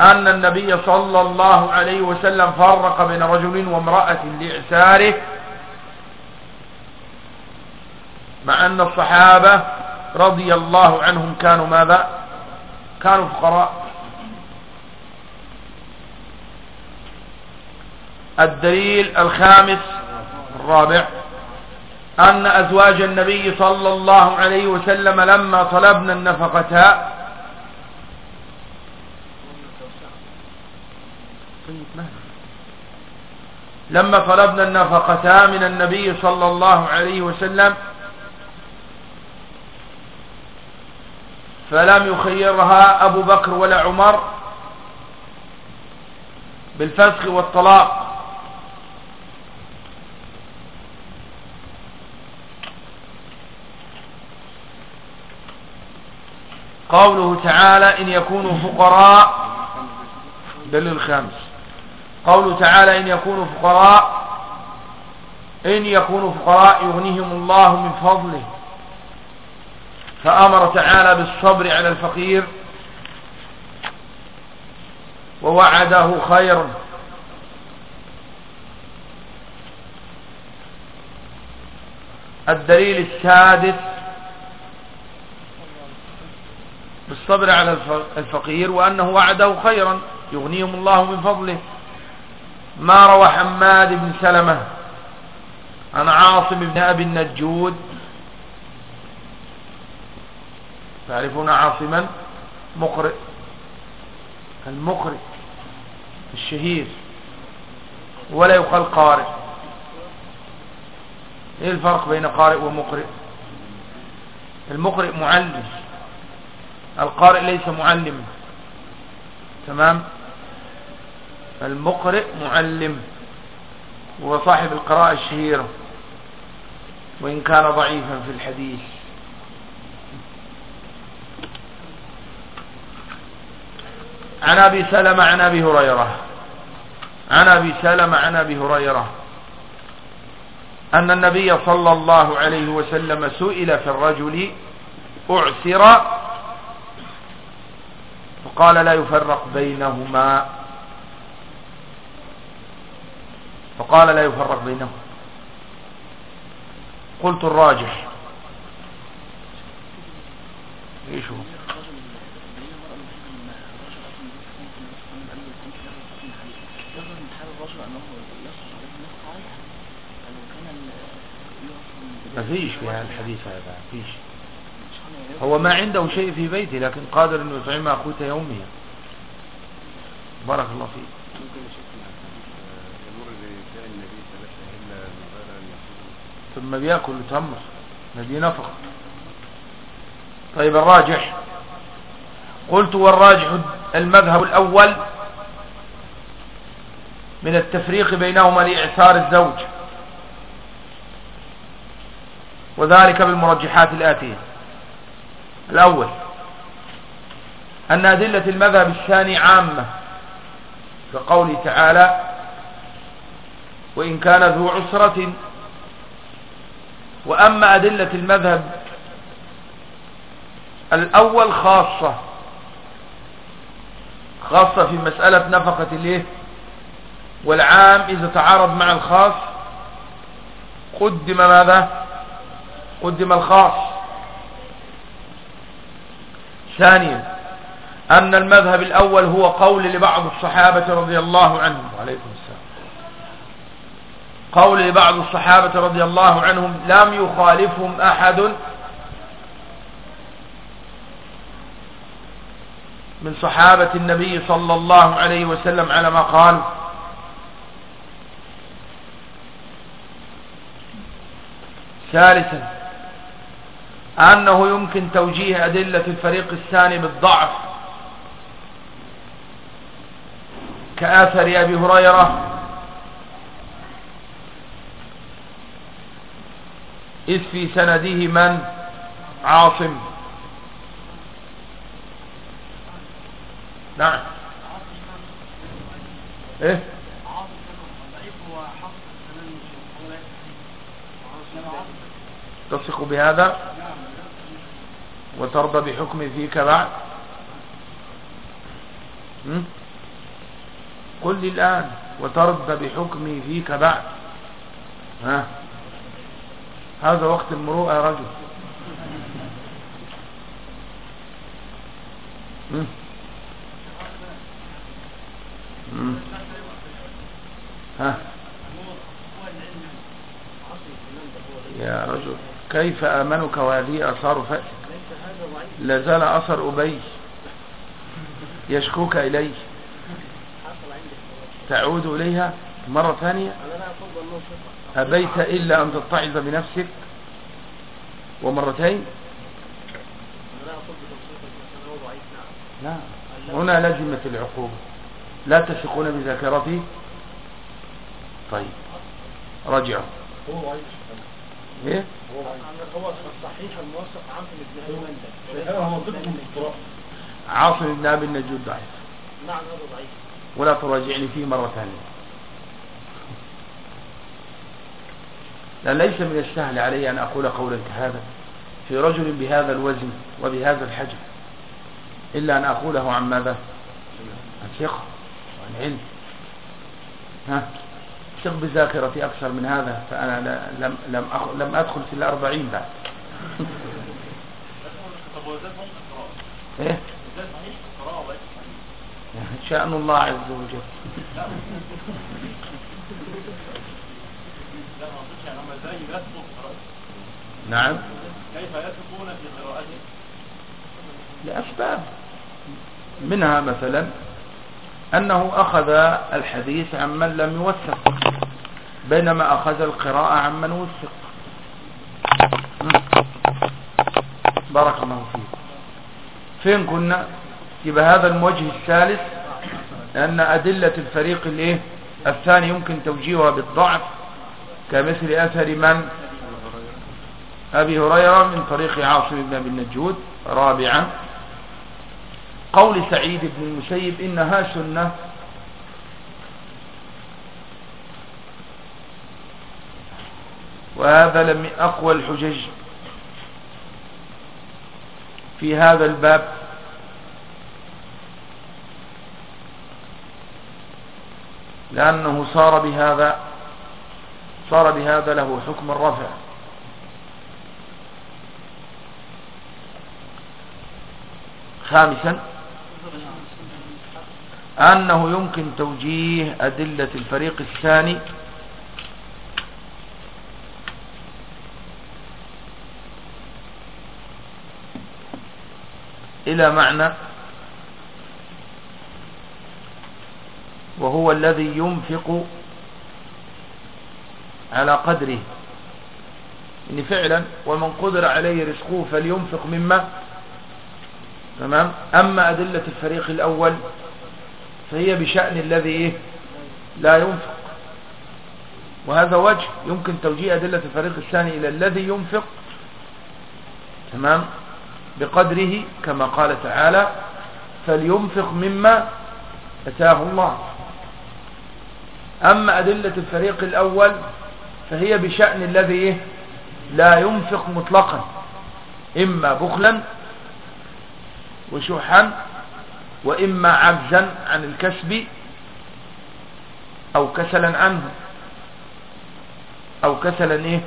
أن النبي صلى الله عليه وسلم فرق بين رجل وامرأة لإعساره مع أن الصحابة رضي الله عنهم كانوا ماذا؟ كانوا فقراء. الدليل الخامس الرابع. أن أزواج النبي صلى الله عليه وسلم لما طلبنا النفقة لما طلبنا النفقة من النبي صلى الله عليه وسلم فلم يخيرها أبو بكر ولا عمر بالفسخ والطلاق. قوله تعالى إن يكونوا فقراء دليل الخامس قوله تعالى إن يكونوا فقراء إن يكونوا فقراء يغنيهم الله من فضله. فأمر تعالى بالصبر على الفقير ووعده خيرا الدليل السادس بالصبر على الفقير وأنه وعده خيرا يغنيهم الله من فضله. ما روى حماد بن سلمة عن عاصم بن أبي النجود. تعرفون عاصما؟ مقرئ المقرئ الشهير ولا يقال قارئ. إيه الفرق بين قارئ ومقرئ؟ المقرئ معلم. القارئ ليس معلم. تمام؟ المقرئ معلم. هو صاحب القراءة الشهيرة. وإن كان ضعيفا في الحديث. عن أبي سلمة عن أبي هريرة. عن أبي سلمة عن أبي هريرة. أن النبي صلى الله عليه وسلم سئل في الرجل أعسر فقال لا يفرق بينهما. فقال لا يفرق بينهما. قلت الراجح. إيش هو؟ ما فيش في هذا الحديث هذا فيش. هو ما عنده شيء في بيته لكن قادر إنه يطعم أخوته يوميا. بارك الله فيك. ثم بيأكل تمر دي نفقه طيب الراجح. قلت والراجح المذهب الأول من التفريق بينهما لإعسار الزوج وذلك بالمرجحات الآتية. الأول أن أدلة المذهب الثاني عامة كقوله تعالى وإن كان ذو عسرة. وأما أدلة المذهب الأول خاصة خاصة في مسألة نفقة الإيه؟ والعام إذا تعارض مع الخاص قدم ماذا؟ قدم الخاص. ثانيا أن المذهب الأول هو قول لبعض الصحابة رضي الله عنهم. وعليكم السلام. قول لبعض الصحابة رضي الله عنهم لم يخالفهم أحد من صحابة النبي صلى الله عليه وسلم على ما قال. ثالثا أنه يمكن توجيه أدلة الفريق الثاني بالضعف. كآثر أبي هريرة إذ في سنده من؟ عاصم. نعم. إيه؟ تثق بهذا؟ وترضى بحكم فيك بعد. قل لي الآن وترضى بحكمي فيك بعد. ها؟ هذا وقت المروءة يا رجل. ها؟ يا رجل كيف آمنك وهذه أثار فأتك لازال أثر أبي يشكوك إليه. تعود إليها مرة ثانية. أبيت إلا أن تتعظ بنفسك. ومرتين. لا. هنا لزمت العقوبة. لا تثقون بذاكرتي. طيب. رجعوا إيه؟ هو عاصم بن أبي عاصم بن ابي النجود ضعيف. نعم هذا ضعيف ولا تراجعني فيه مرة ثانية. لا ليس من السهل علي أن أقول قولا كهذا. في رجل بهذا الوزن وبهذا الحجم إلا أن أقوله عن ماذا؟ عن ثقة وعن علم. ها؟ ثق بذاكرتي أكثر من هذا فأنا لم, لم, لم أدخل في الأربعين بعد. إيه؟ شأن الله عز وجل. نعم. كيف يثقون في قراءته لأسباب. منها مثلا أنه أخذ الحديث عمن لم يوثق بينما أخذ القراءة عمن وثق. بارك الله فيك. فين كنا؟ يبقى هذا الوجه الثالث لأن أدلة الفريق الإيه؟ الثاني يمكن توجيهها بالضعف كمثل أثر من؟ أبي هريرة من طريق عاصم بن النجود رابعا. قول سعيد بن المسيب إنها سنة. وهذا لم أقوى الحجج في هذا الباب. لأنه صار بهذا صار بهذا له حكم الرفع. خامسا أنه يمكن توجيه أدلة الفريق الثاني. إلى معنى وهو الذي ينفق على قدره. إن فعلا ومن قدر عليه رزقه فلينفق مما تمام؟ أما أدلة الفريق الأول فهي بشأن الذي إيه؟ لا ينفق. وهذا وجه يمكن توجيه أدلة الفريق الثاني إلى الذي ينفق تمام؟ بقدره كما قال تعالى فلينفق مما أتاه الله. أما أدلة الفريق الأول فهي بشأن الذي إيه؟ لا ينفق مطلقا إما بخلا وشحا وإما عجزا عن الكسب أو كسلا عنه أو كسلا إيه؟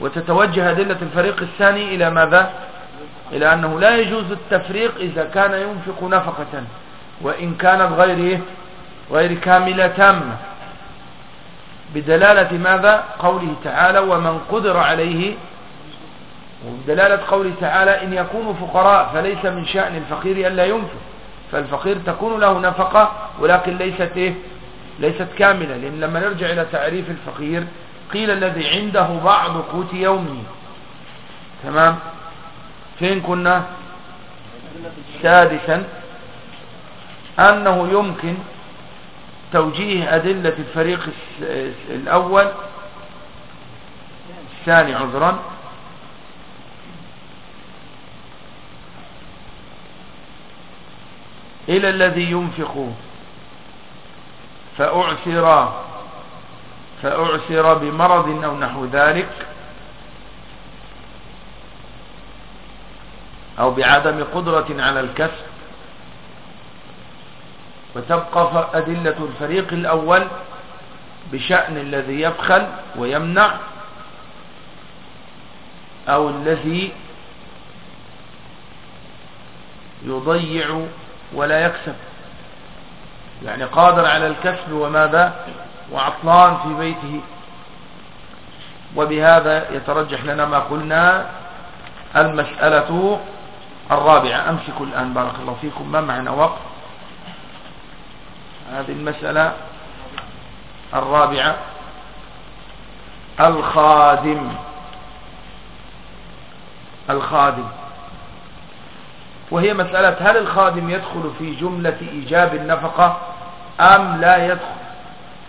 وتتوجه أدلة الفريق الثاني إلى ماذا؟ إلى أنه لا يجوز التفريق إذا كان ينفق نفقة وإن كانت غير إيه؟ غير كاملة. تامة بدلالة ماذا؟ قوله تعالى ومن قدر عليه وبدلالة قوله تعالى إن يكونوا فقراء فليس من شأن الفقير ألا ينفق. فالفقير تكون له نفقة ولكن ليست إيه؟ ليست كاملة. لأن لما نرجع إلى تعريف الفقير قيل الذي عنده بعض قوت يومه تمام؟ فين كنا؟ سادسا أنه يمكن توجيه أدلة الفريق الأول الثاني عذرا إلى الذي ينفق. فأعسر فأعسر بمرض أو نحو ذلك أو بعدم قدرة على الكسب. وتبقى أدلة الفريق الأول بشأن الذي يبخل ويمنع أو الذي يضيع ولا يكسب. يعني قادر على الكسب وماذا؟ وعطلان في بيته. وبهذا يترجح لنا ما قلنا المسألة الرابعة. أمسك الآن بارك الله فيكم. ما معنا وقت؟ هذه المسألة الرابعة. الخادم. الخادم. وهي مسألة هل الخادم يدخل في جملة إيجاب النفقة أم لا يدخل؟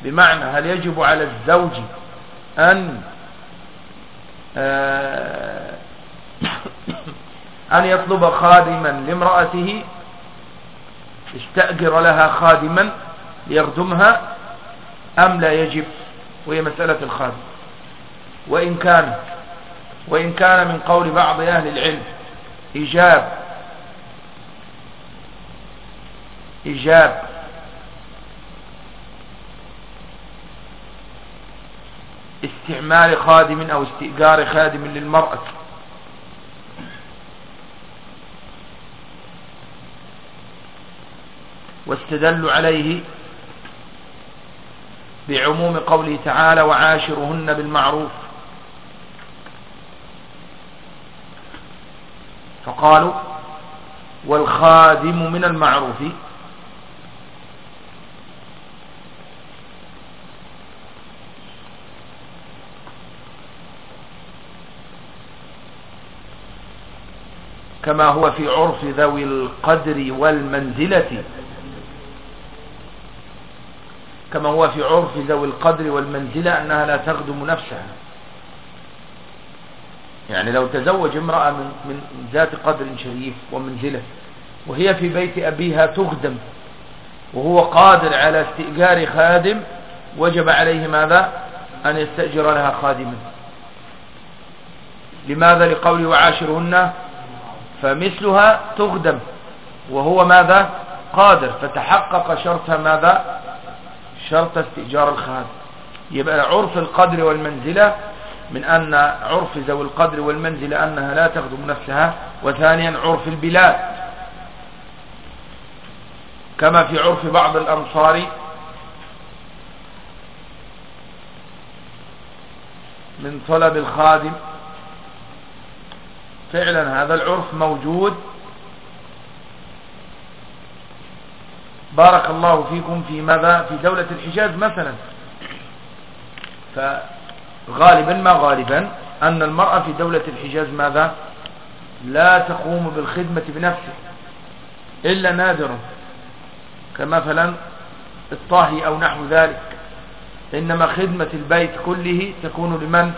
بمعنى هل يجب على الزوج أن آه، أن يطلب خادما لامرأته؟ استأجر لها خادما ليخدمها أم لا يجب؟ وهي مسألة الخادم. وإن كان وإن كان من قول بعض أهل العلم إيجاب إيجاب. استعمال خادم أو استئجار خادم للمرأة. واستدلوا عليه بعموم قوله تعالى وعاشرهن بالمعروف فقالوا والخادم من المعروف كما هو في عرف ذوي القدر والمنزلة. كما هو في عرف ذوي القدر والمنزلة أنها لا تخدم نفسها. يعني لو تزوج امرأة من, من ذات قدر شريف ومنزلة وهي في بيت أبيها تخدم وهو قادر على استئجار خادم وجب عليه ماذا؟ أن يستأجر لها خادما. لماذا؟ لقول وعاشرهن فمثلها تخدم وهو ماذا؟ قادر فتحقق شرطها ماذا؟ شرط استئجار الخادم. يبقى عرف القدر والمنزلة من أن عرف ذوي القدر والمنزلة أنها لا تخدم نفسها وثانيا عرف البلاد. كما في عرف بعض الأنصار من طلب الخادم فعلا هذا العرف موجود. بارك الله فيكم في ماذا؟ في دولة الحجاز مثلا. فغالبا ما غالبا أن المرأة في دولة الحجاز ماذا؟ لا تقوم بالخدمة بنفسه إلا نادرا كمثلا الطاهي أو نحو ذلك. إنما خدمة البيت كله تكون لمن؟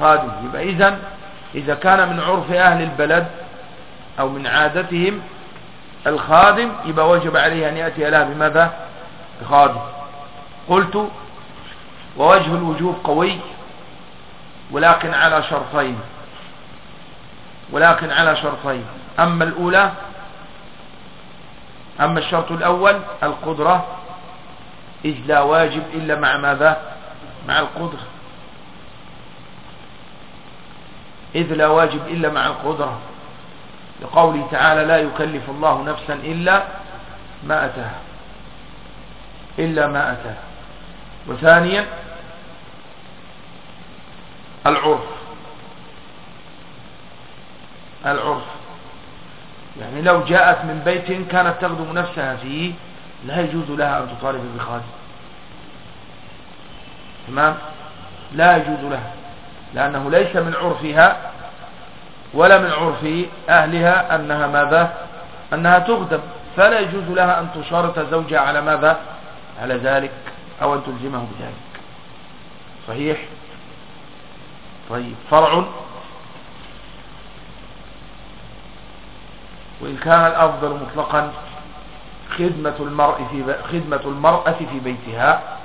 قادم. يبقى إذن إذا كان من عرف أهل البلد أو من عادتهم الخادم يبقى وجب عليه أن يأتي لها بماذا؟ بخادم. قلت ووجه الوجوب قوي ولكن على شرطين. ولكن على شرطين. أما الأولى أما الشرط الأول القدرة إذ لا واجب إلا مع ماذا؟ مع القدرة. إذ لا واجب إلا مع القدرة. لقوله تعالى لا يكلف الله نفسا إلا ما أتاها. إلا ما أتاها. وثانيا العرف. العرف. يعني لو جاءت من بيت كانت تخدم نفسها فيه لا يجوز لها أن تطالب بخادم. تمام؟ لا يجوز لها. لأنه ليس من عرفها ولا من عرف أهلها أنها ماذا؟ أنها تخدم. فلا يجوز لها أن تشارط زوجها على ماذا؟ على ذلك أو أن تلزمه بذلك. صحيح؟ طيب. فرع. وإن كان الأفضل مطلقا خدمة في خدمة المرأة في بيتها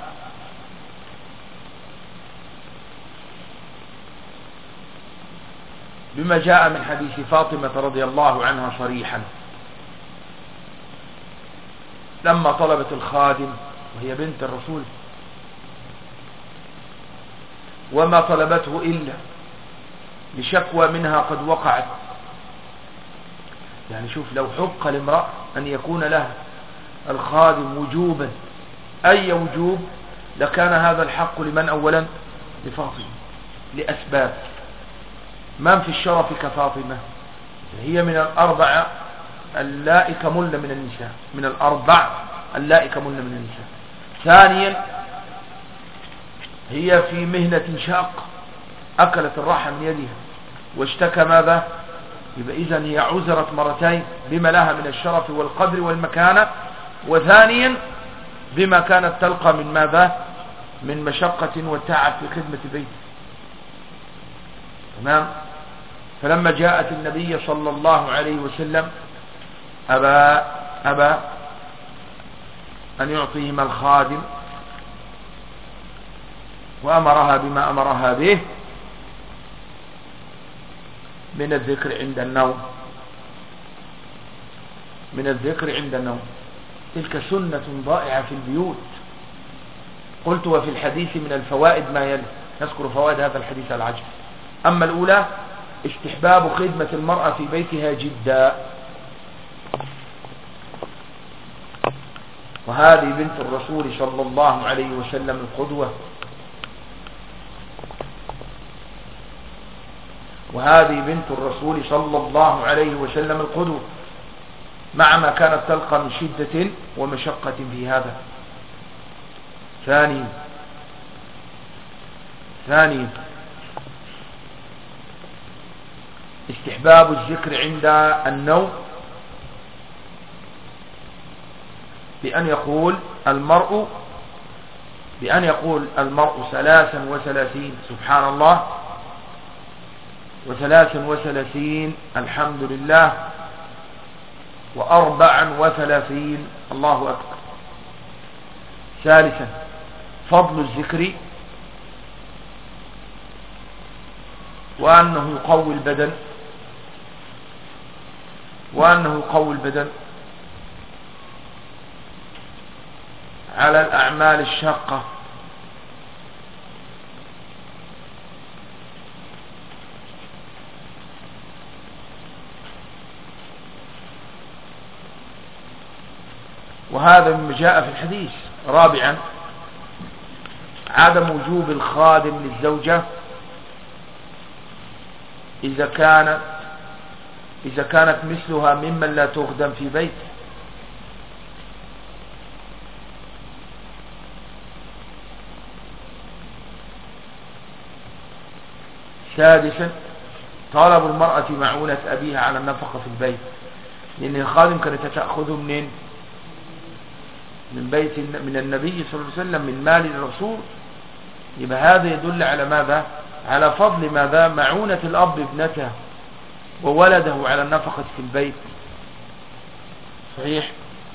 بما جاء من حديث فاطمة رضي الله عنها صريحا. لما طلبت الخادم وهي بنت الرسول وما طلبته إلا لشكوى منها قد وقعت. يعني شوف لو حق لامرأة أن يكون لها الخادم وجوبا أي وجوب لكان هذا الحق لمن أولا؟ لفاطمة لأسباب. من في الشرف كفاطمة؟ هي من الأربعة اللائي كمل من النساء. من الأربع اللائي كمل من النساء. ثانيا هي في مهنة شاق. أكلت الراحة من يدها. واشتكى ماذا؟ يبقى إذن هي عزرت مرتين بما لها من الشرف والقدر والمكانة. وثانيا بما كانت تلقى من ماذا؟ من مشقة وتعب في خدمة بيت تمام؟ فلما جاءت النبي صلى الله عليه وسلم أبى أبى أن يعطيهما الخادم وأمرها بما أمرها به من الذكر عند النوم. من الذكر عند النوم. تلك سنة ضائعة في البيوت. قلت وفي الحديث من الفوائد ما يلي. نذكر فوائد هذا الحديث العجب أما الأولى استحباب خدمة المرأة في بيتها جدا. وهذه بنت الرسول صلى الله عليه وسلم القدوة. وهذه بنت الرسول صلى الله عليه وسلم القدوة. مع ما كانت تلقى من شدة ومشقة في هذا. ثاني ثاني استحباب الذكر عند النوم بأن يقول المرء بأن يقول المرء ثلاثا وثلاثين سبحان الله. وثلاثا وثلاثين الحمد لله. وأربعا وثلاثين الله أكبر. ثالثا فضل الذكر وأنه يقوي البدن. وأنه يقوي البدن. على الأعمال الشاقة. وهذا مما جاء في الحديث. رابعا عدم وجوب الخادم للزوجة إذا كانت إذا كانت مثلها ممن لا تخدم في بيت. سادسا طالب المرأة معونة أبيها على النفقة في البيت. لأن الخادم كانت تأخذه منين؟ من بيت من النبي صلى الله عليه وسلم من مال الرسول. يبقى هذا يدل على ماذا؟ على فضل ماذا؟ معونة الأب ابنته وولده على النفقة في البيت. صحيح؟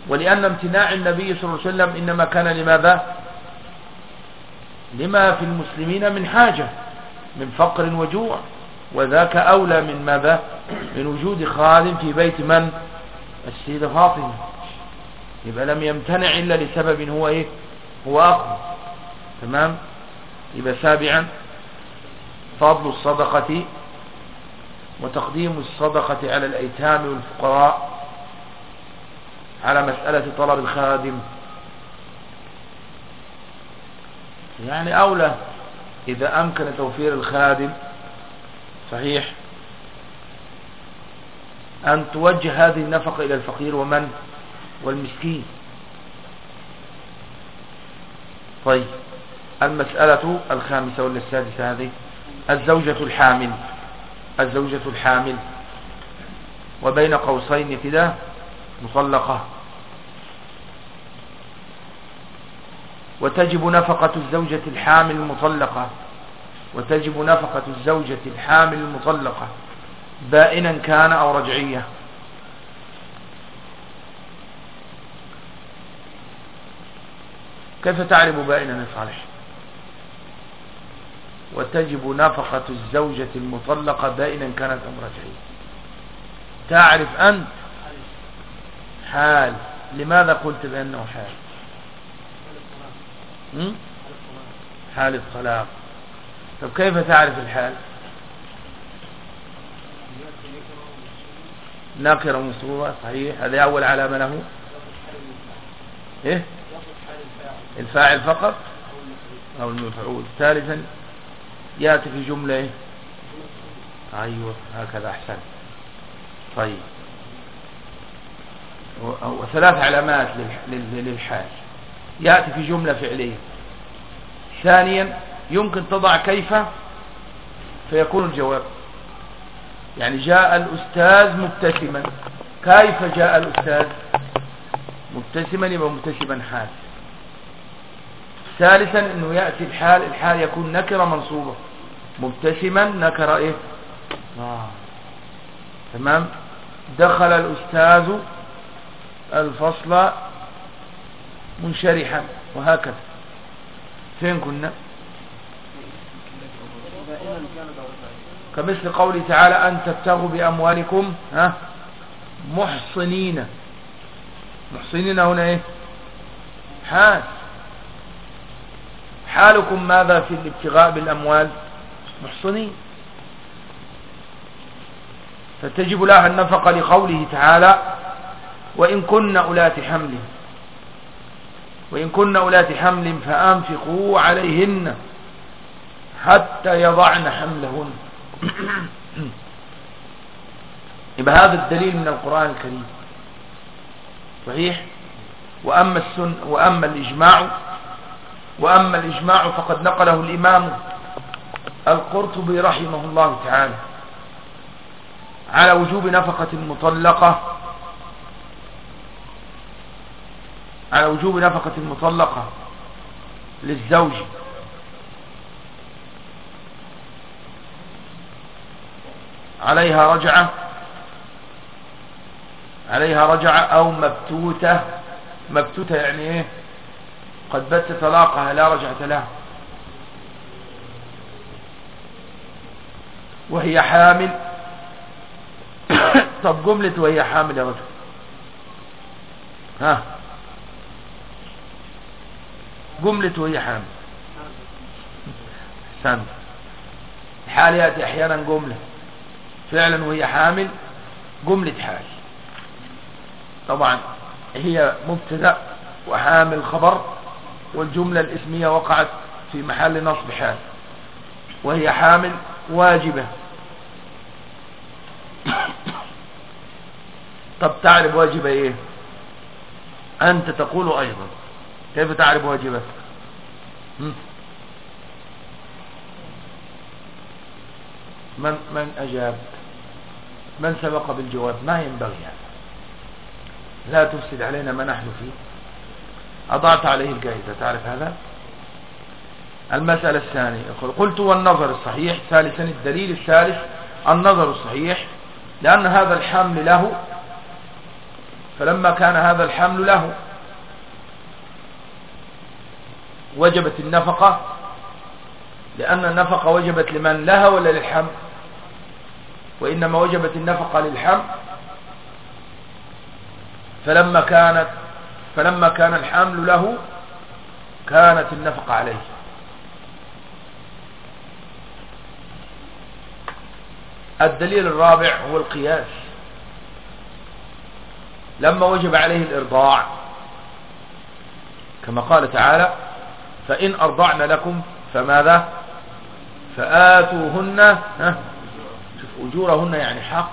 ولأن امتناع النبي صلى الله عليه وسلم إنما كان لماذا؟ لما في المسلمين من حاجة من فقر وجوع. وذاك أولى من ماذا؟ من وجود خادم في بيت من؟ السيدة فاطمة. يبقى لم يمتنع إلا لسبب هو إيه؟ هو أخذ تمام؟ يبقى سابعا فضل الصدقة وتقديم الصدقة على الأيتام والفقراء على مسألة طلب الخادم. يعني أولى إذا أمكن توفير الخادم صحيح أن توجه هذه النفقة إلى الفقير ومن؟ والمسكين. طيب المسألة الخامسة ولا السادسة هذه الزوجة الحامل. الزوجة الحامل وبين قوسين كده مطلقة. وتجب نفقة الزوجة الحامل المطلقة وتجب نفقة الزوجة الحامل المطلقة بائنا كان أو رجعية. كيف تعرف بائنا يا صالح؟ وتجب نفقة الزوجة المطلقة بائنا كانت رجعية تعرف أنت حال. لماذا قلت بأنه حال؟ حال الطلاق. طب كيف تعرف الحال؟ ناقرة مصروفة صحيح. هذه أول علامة له؟ إيه؟ الفاعل فقط؟ أو المفعول. ثالثا يأتي في جملة إيه؟ أيوة هكذا أحسن. طيب. وثلاث علامات للحال. يأتي في جملة فعلية. ثانيا يمكن تضع كيف؟ فيكون الجواب. يعني جاء الأستاذ مبتسما. كيف جاء الأستاذ؟ مبتسما يبقى مبتسما حال. ثالثا إنه يأتي الحال الحال يكون نكرة منصوبة. مبتسما نكرة إيه؟ آه. تمام؟ دخل الأستاذ الفصل منشرحا وهكذا. فين كنا؟ كمثل قوله تعالى أن تبتغوا بأموالكم ها؟ محصنين. محصنين هنا إيه؟ حال. حالكم ماذا في الابتغاء بالأموال؟ محصنين فتجب لها النفقة لقوله تعالى وإن كن أولات حمل وإن كن أولات حمل فأنفقوا عليهن حتى يضعن حملهن. (clears throat) يبقى هذا الدليل من القرآن الكريم. صحيح؟ وأما, السن وأما الإجماع وأما الإجماع فقد نقله الإمام القرطبي رحمه الله تعالى على وجوب نفقة المطلقة على وجوب نفقة المطلقة للزوج. عليها رجعة عليها رجعة أو مبتوتة. مبتوتة يعني إيه؟ قد بت طلاقها لا رجعة لها. وهي حامل. (coughs) طب جملة وهي حامل يا رجل. ها؟ جملة وهي حامل. احسنت الحال يأتي أحيانا جملة. فعلا وهي حامل جملة حال. طبعا هي مبتدأ وحامل خبر والجملة الإسمية وقعت في محل نصب حال. وهي حامل واجبة. طب تعرف واجبة إيه؟ أنت تقول أيضا. كيف تعرف واجبة؟ من من أجاب؟ من سبق بالجواب؟ ما ينبغي هذا. لا تفسد علينا ما نحن فيه. أضعت عليه الجائزة تعرف هذا؟ المسألة الثانية. قلت والنظر الصحيح ثالثا الدليل الثالث النظر الصحيح لأن هذا الحمل له فلما كان هذا الحمل له وجبت النفقة. لأن النفقة وجبت لمن لها ولا للحمل؟ وإنما وجبت النفقة للحمل. فلما كانت فلما كان الحمل له كانت النفقة عليه. الدليل الرابع هو القياس. لما وجب عليه الإرضاع كما قال تعالى فإن أرضعن لكم فماذا؟ فآتوهن شوف أجورهن يعني حق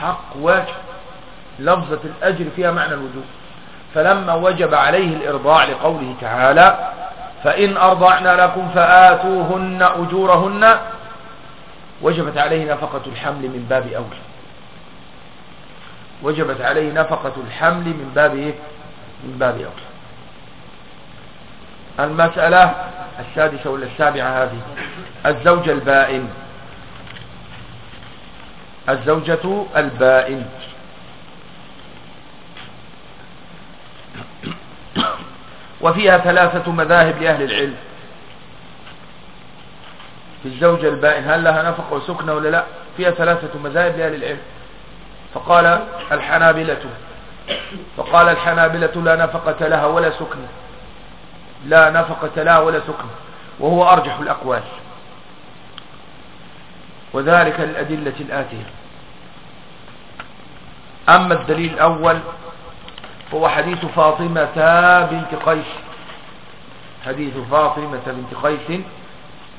حق واجب. لفظة الأجر فيها معنى الوجوب. فلما وجب عليه الإرضاع لقوله تعالى فإن أرضعن لكم فآتوهن أجورهن وجبت عليه نفقة الحمل من باب أولى وجبت عليه نفقة الحمل من باب إيه؟ من باب أولى المسألة السادسة ولا السابعة هذه؟ الزوجة البائن. الزوجة البائن. وفيها ثلاثة مذاهب لأهل العلم. في الزوجة البائن هل لها نفقة وسكنة ولا لا؟ فيها ثلاثة مذاهب لأهل العلم. فقال الحنابلة. فقال الحنابلة لا نفقة لها ولا سكنة. لا نفقة لها ولا سكنة. وهو أرجح الأقوال. وذلك الأدلة الآتية. أما الدليل الأول هو حديث فاطمة بنت قيس. حديث فاطمة بنت قيس.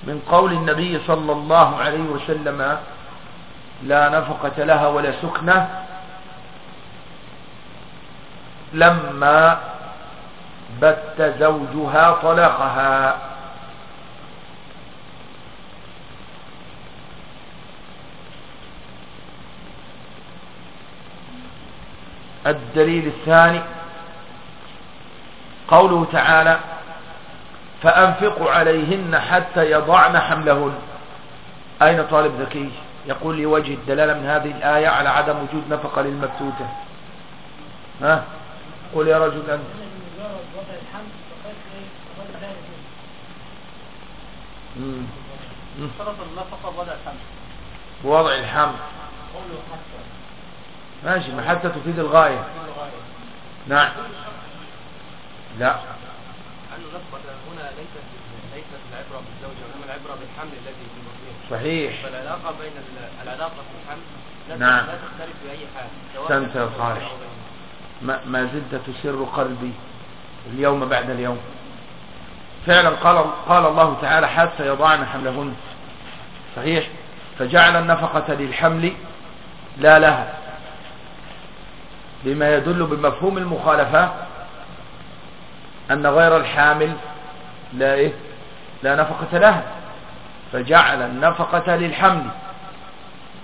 من قول النبي صلى الله عليه وسلم لا نفقة لها ولا سكنة لما بت زوجها طلقها الدليل الثاني قوله تعالى فأنفقوا عليهن حتى يضعن حملهن. أين طالب ذكي؟ يقول لي وجه الدلالة من هذه الآية على عدم وجود نفقة للمبتوتة. ها؟ قل يا رجل أنت. شرط النفقة وضع الحمل. وضع الحمل. ماشي ما حتى تفيد الغاية. نعم. لا أن النفقة هنا ليست ليست العبرة بالزوجة وإنما العبرة بالحمل الذي في الوصية صحيح. فالعلاقة بين ال- العلاقة لا نعم. لا تختلف في أي حال. أو غيرها. ما, ما زلت تسر قلبي اليوم بعد اليوم. فعلا قال, قال الله تعالى حتى يضعن حملهن. صحيح؟ فجعل النفقة للحمل لا لها. بما يدل بمفهوم المخالفة أن غير الحامل لا إيه؟ لا نفقة لها. فجعل النفقة للحمل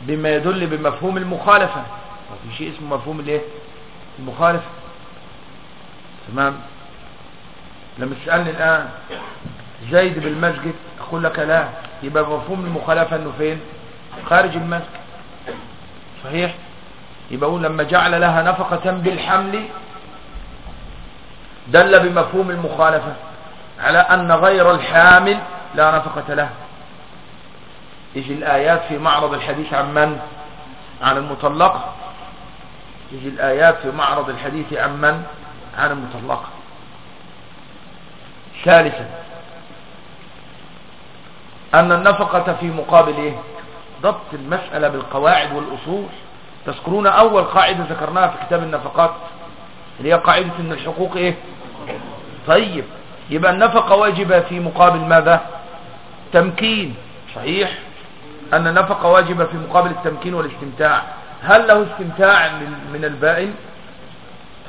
بما يدل بمفهوم المخالفة. وفي شيء اسمه مفهوم الايه؟ المخالفة. تمام؟ لما تسألني الآن زايد بالمسجد أقول لك لا يبقى مفهوم المخالفة أنه فين؟ خارج المسجد. صحيح؟ يبقى أقول لما جعل لها نفقة بالحمل دل بمفهوم المخالفة على أن غير الحامل لا نفقة له. يجي الآيات في معرض الحديث عن من؟ عن المطلقة يجي الآيات في معرض الحديث عن من؟ عن المطلقة ثالثا أن النفقة في مقابل إيه؟ ضبط المسألة بالقواعد والأصول. تذكرون أول قاعدة ذكرناها في كتاب النفقات؟ اللي هي قاعدة أن الحقوق إيه؟ طيب يبقى النفقة واجبة في مقابل ماذا؟ تمكين. صحيح؟ أن النفقة واجبة في مقابل التمكين والاستمتاع. هل له استمتاع من البائن؟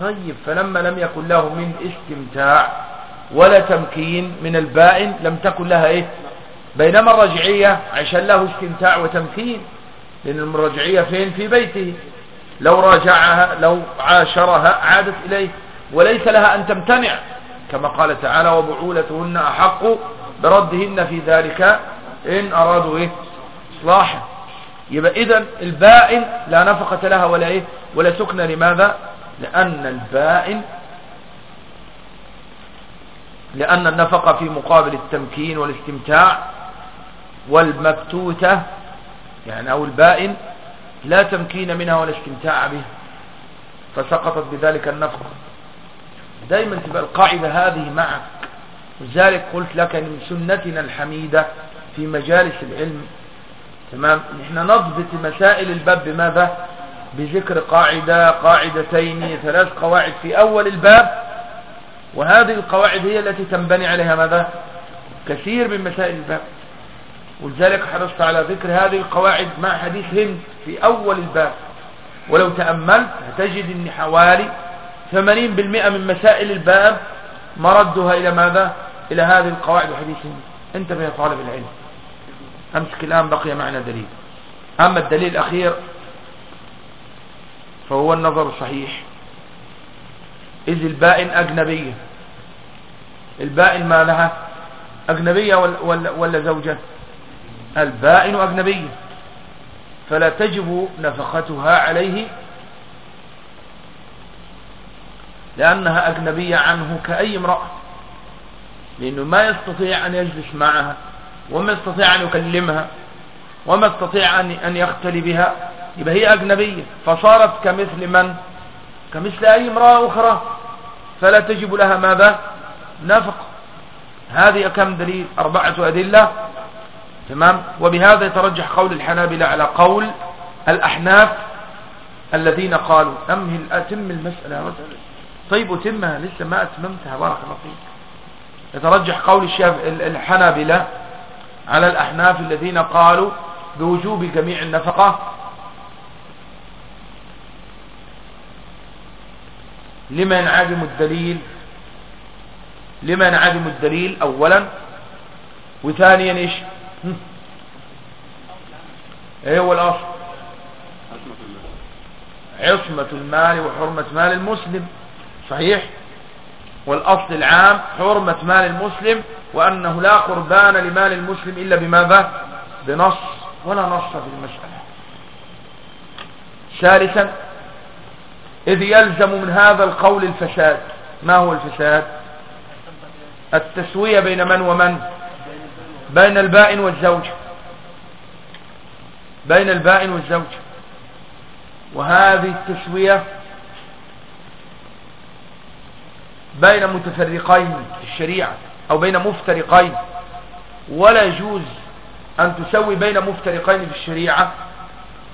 طيب فلما لم يكن له من استمتاع ولا تمكين من البائن لم تكن لها إيه؟ بينما الرجعية عشان له استمتاع وتمكين لأن الرجعية فين؟ في بيته. لو راجعها لو عاشرها عادت إليه. وليس لها أن تمتنع. كما قال تعالى وبعولتهن أحق بردهن في ذلك إن أرادوا إيه؟ إصلاحا يبقى إذن البائن لا نفقة لها ولا إيه؟ ولا سكن. لماذا؟ لأن البائن لأن النفقة في مقابل التمكين والاستمتاع والمبتوتة يعني أو البائن لا تمكين منها ولا استمتاع بها فسقطت بذلك النفقة. دايما تبقى القاعدة هذه معك. لذلك قلت لك من سنتنا الحميدة في مجالس العلم تمام؟ نحن نضبط مسائل الباب بماذا؟ بذكر قاعدة قاعدتين ثلاث قواعد في أول الباب. وهذه القواعد هي التي تنبني عليها ماذا؟ كثير من مسائل الباب. ولذلك حرصت على ذكر هذه القواعد مع حديث هند في أول الباب. ولو تأملت هتجد أن حوالي 80% من مسائل الباب مردها إلى ماذا؟ إلى هذه القواعد وحديث هند. انتبه يا طالب العلم. أمسك الآن بقي معنا دليل. أما الدليل الأخير فهو النظر الصحيح إذ البائن أجنبية البائن ما لها؟ أجنبية ولا, ولا زوجة؟ البائن أجنبية فلا تجب نفقتها عليه لأنها أجنبية عنه كأي امرأة لأنه ما يستطيع أن يجلس معها. وما يستطيع أن يكلمها وما يستطيع أن يختلي بها. يبقى هي أجنبية. فصارت كمثل من؟ كمثل أي امرأة أخرى. فلا تجب لها ماذا؟ نفق. هذه كم دليل؟ أربعة أدلة. تمام؟ وبهذا يترجح قول الحنابلة على قول الأحناف الذين قالوا أمهل أتم المسألة؟ طيب أتمها لسه ما أتممتها بارك الله فيك. يترجح قول الحنابلة على الأحناف الذين قالوا بوجوب جميع النفقة. لما ينعدم الدليل؟ لما ينعدم الدليل اولا؟ وثانيا إيش؟ (laughs) إيه هو الأصل؟ عصمة المال وحرمة مال المسلم. صحيح؟ والأصل العام حرمة مال المسلم وأنه لا قربان لمال المسلم إلا بماذا؟ بنص ولا نص في المسألة. ثالثا إذ يلزم من هذا القول الفساد. ما هو الفساد؟ التسوية بين من ومن؟ بين البائن والزوج. بين البائن والزوج. وهذه التسوية بين متفرقين في الشريعة أو بين مفترقين. ولا يجوز أن تسوي بين مفترقين في الشريعة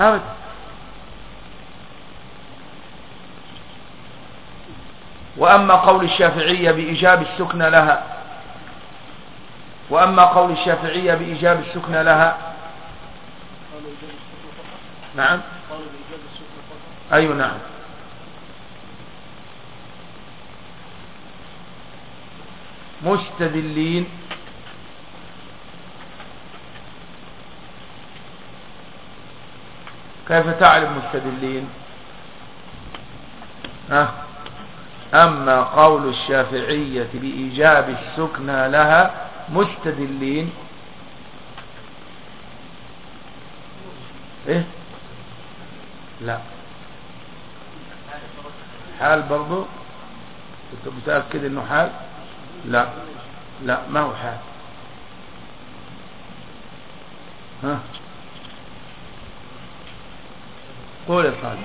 أبدا. وأما قول الشافعية بإيجاب السكنى لها وأما قول الشافعية بإيجاب السكنى لها نعم؟ أيوة نعم. مستدلين كيف تعلم مستدلين ها؟ أما قول الشافعية بإيجاب السكنى لها مستدلين إيه؟ لا. حال برضو؟ كنت متأكد إنه حال؟ لا. لا ما هو حال. ها؟ قول يا صالح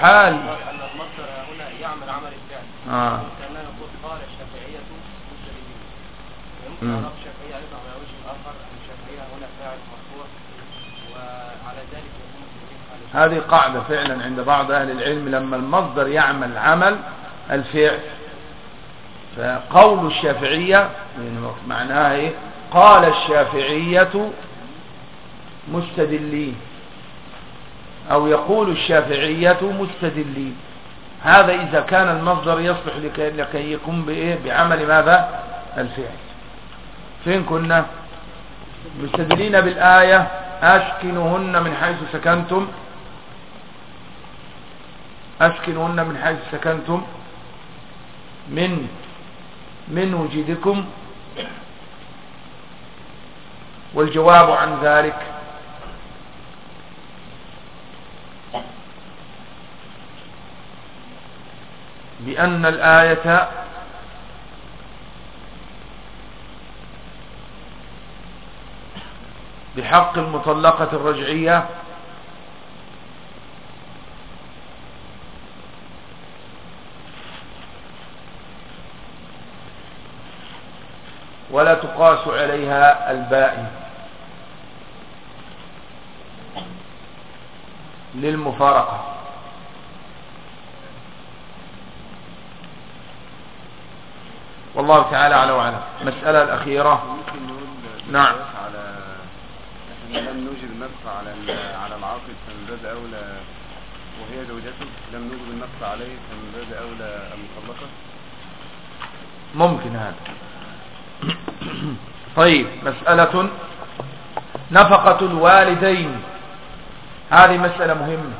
حال. المصدر هنا يعمل عمل الفعل آه. كأننا نقول قال الشافعية مستدلين يمكن مم. أن الشافعية أيضا على وجه أن الشافعية هنا فاعل مرفوع وعلى ذلك هذه قاعدة فعلا عند بعض أهل العلم لما المصدر يعمل عمل الفعل. فقول الشافعية يعني معناها إيه؟ قال الشافعية مستدلين أو يقول الشافعية مستدلين. هذا إذا كان المصدر يصلح لكي, لكي يقوم بإيه؟ بعمل ماذا؟ الفعل. فين كنا؟ مستدلين بالآية أسكنهن من حيث سكنتم. أسكنهن من حيث سكنتم. من من وجدكم والجواب عن ذلك بأن الآية بحق المطلقة الرجعية ولا تقاس عليها البائن. للمفارقة. والله تعالى على وعلم المسألة الأخيرة. نعم. على لم نوجد النقص على على العاقل فمن باب أولى وهي زوجته. لم نوجد النقص عليه فمن باب أولى المطلقة. ممكن هذا. طيب مسألة نفقة الوالدين. هذه مسألة مهمة.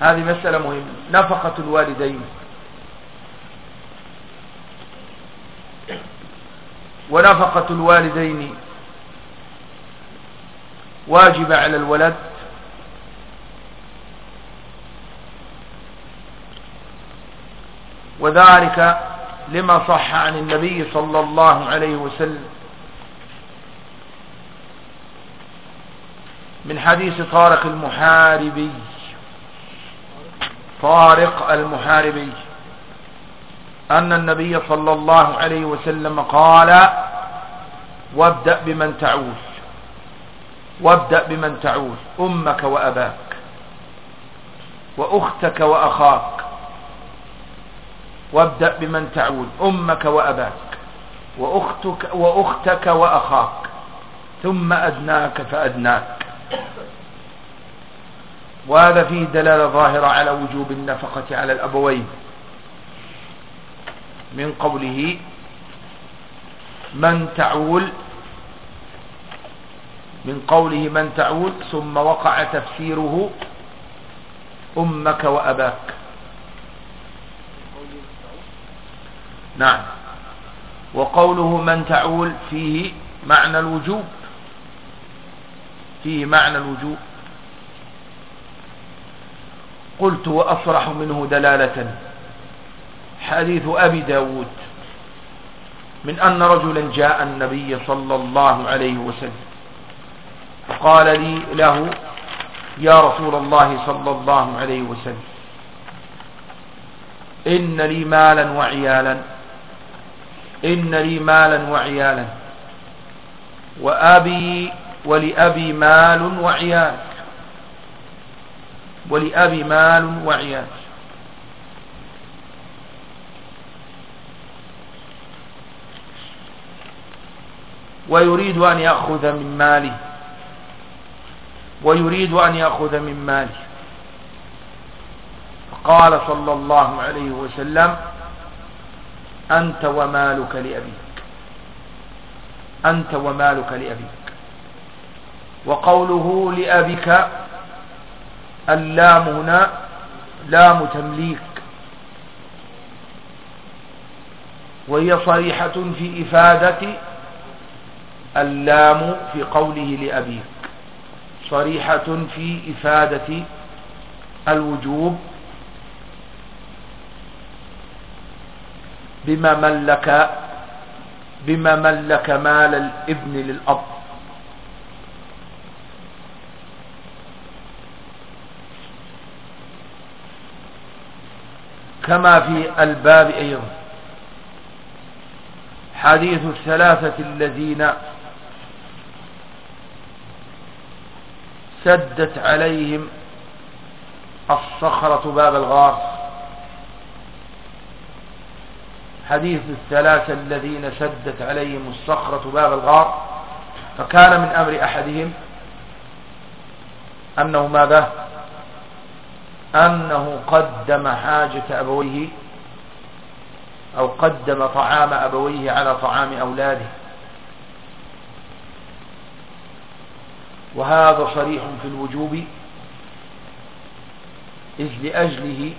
هذه مسألة مهمة. نفقة الوالدين. ونفقة الوالدين واجبة على الولد وذلك لما صح عن النبي صلى الله عليه وسلم. من حديث طارق المحاربي. طارق المحاربي. أن النبي صلى الله عليه وسلم قال وابدأ بمن تعول. وابدأ بمن تعول. أمك وأباك. وأختك وأخاك. وابدأ بمن تعول أمك وأباك وأختك, وأختك وأخاك ثم أدناك فأدناك. وهذا فيه دلالة ظاهرة على وجوب النفقة على الأبوين. من قوله من تعول من قوله من تعول ثم وقع تفسيره أمك وأباك. نعم. وقوله من تعول فيه معنى الوجوب. فيه معنى الوجوب. قلت وأصرح منه دلالة. حديث أبي داود. من أن رجلا جاء النبي صلى الله عليه وسلم. فقال لي له يا رسول الله صلى الله عليه وسلم إن لي مالا وعيالا إن لي مالا وعيالا. وأبي ولأبي مال وعيال. ولأبي مال وعيال. ويريد أن يأخذ من ماله ويريد أن يأخذ من ماله قال صلى الله عليه وسلم أنت ومالك لأبيك. أنت ومالك لأبيك. وقوله لأبيك اللام هنا لام تمليك. وهي صريحة في إفادة اللام في قوله لأبيك. صريحة في إفادة الوجوب بما ملك بما ملك مال الابن للأب. كما في الباب أيضا. حديث الثلاثة الذين سدت عليهم الصخرة باب الغار. حديث الثلاثة الذين سدت عليهم الصخرة باب الغار فكان من أمر أحدهم أنه ماذا؟ أنه قدم حاجة أبويه أو قدم طعام أبويه على طعام أولاده. وهذا صريح في الوجوب إذ لأجله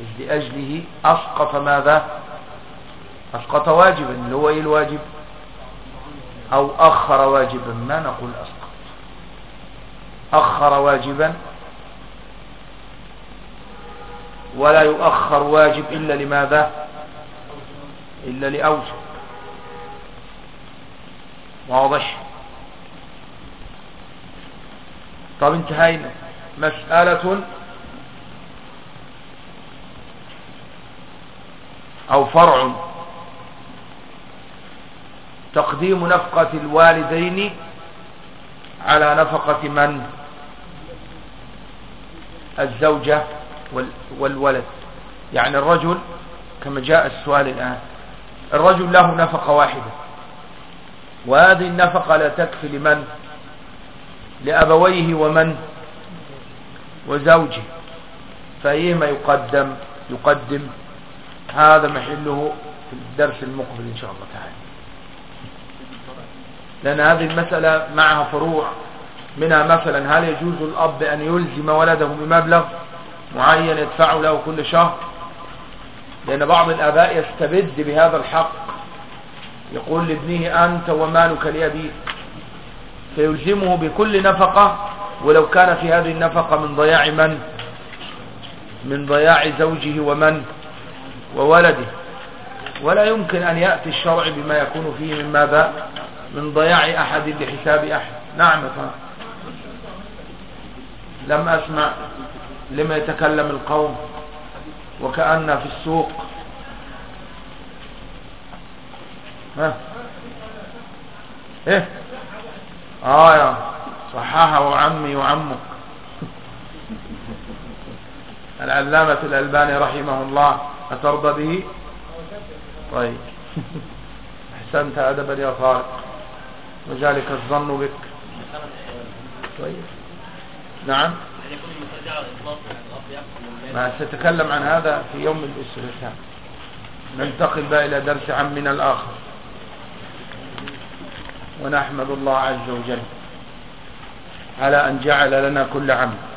إذ لأجله أسقط ماذا؟ أسقط واجبا اللي هو إيه الواجب؟ أو أخر واجبا ما نقول أسقط. أخر واجبا ولا يؤخر واجب إلا لماذا؟ إلا لأوجب. واضح؟ طب انتهينا. مسألة أو فرع تقديم نفقة الوالدين على نفقة من؟ الزوجة والولد. يعني الرجل كما جاء السؤال الآن الرجل له نفقة واحدة. وهذه النفقة لا تكفي لمن؟ لأبويه ومن؟ وزوجه. فأيهما يقدم؟ يقدم هذا محله في الدرس المقبل إن شاء الله تعالى. لأن هذه المسألة معها فروع. منها مثلا هل يجوز الأب أن يلزم ولده بمبلغ معين يدفعه له كل شهر؟ لأن بعض الآباء يستبد بهذا الحق. يقول لابنه أنت ومالك لأبيك. فيلزمه بكل نفقة ولو كان في هذه النفقة من ضياع من؟ من ضياع زوجه ومن؟ وولده. ولا يمكن أن يأتي الشرع بما يكون فيه من ماذا؟ من ضياع أحد لحساب أحد. نعم لم أسمع لما يتكلم القوم وكأن في السوق. ها؟ إيه؟ آه يا صححه عمي وعمك. العلامة الألباني رحمه الله أترضى به؟ طيب. (laughs) أحسنت أدبا يا طارق وذلك الظن بك. طيب. نعم. ما سأتكلم عن هذا في يوم الأسرة ننتقل بقى إلى درس عمنا الآخر. ونحمد الله عز وجل على أن جعل لنا كل عمل.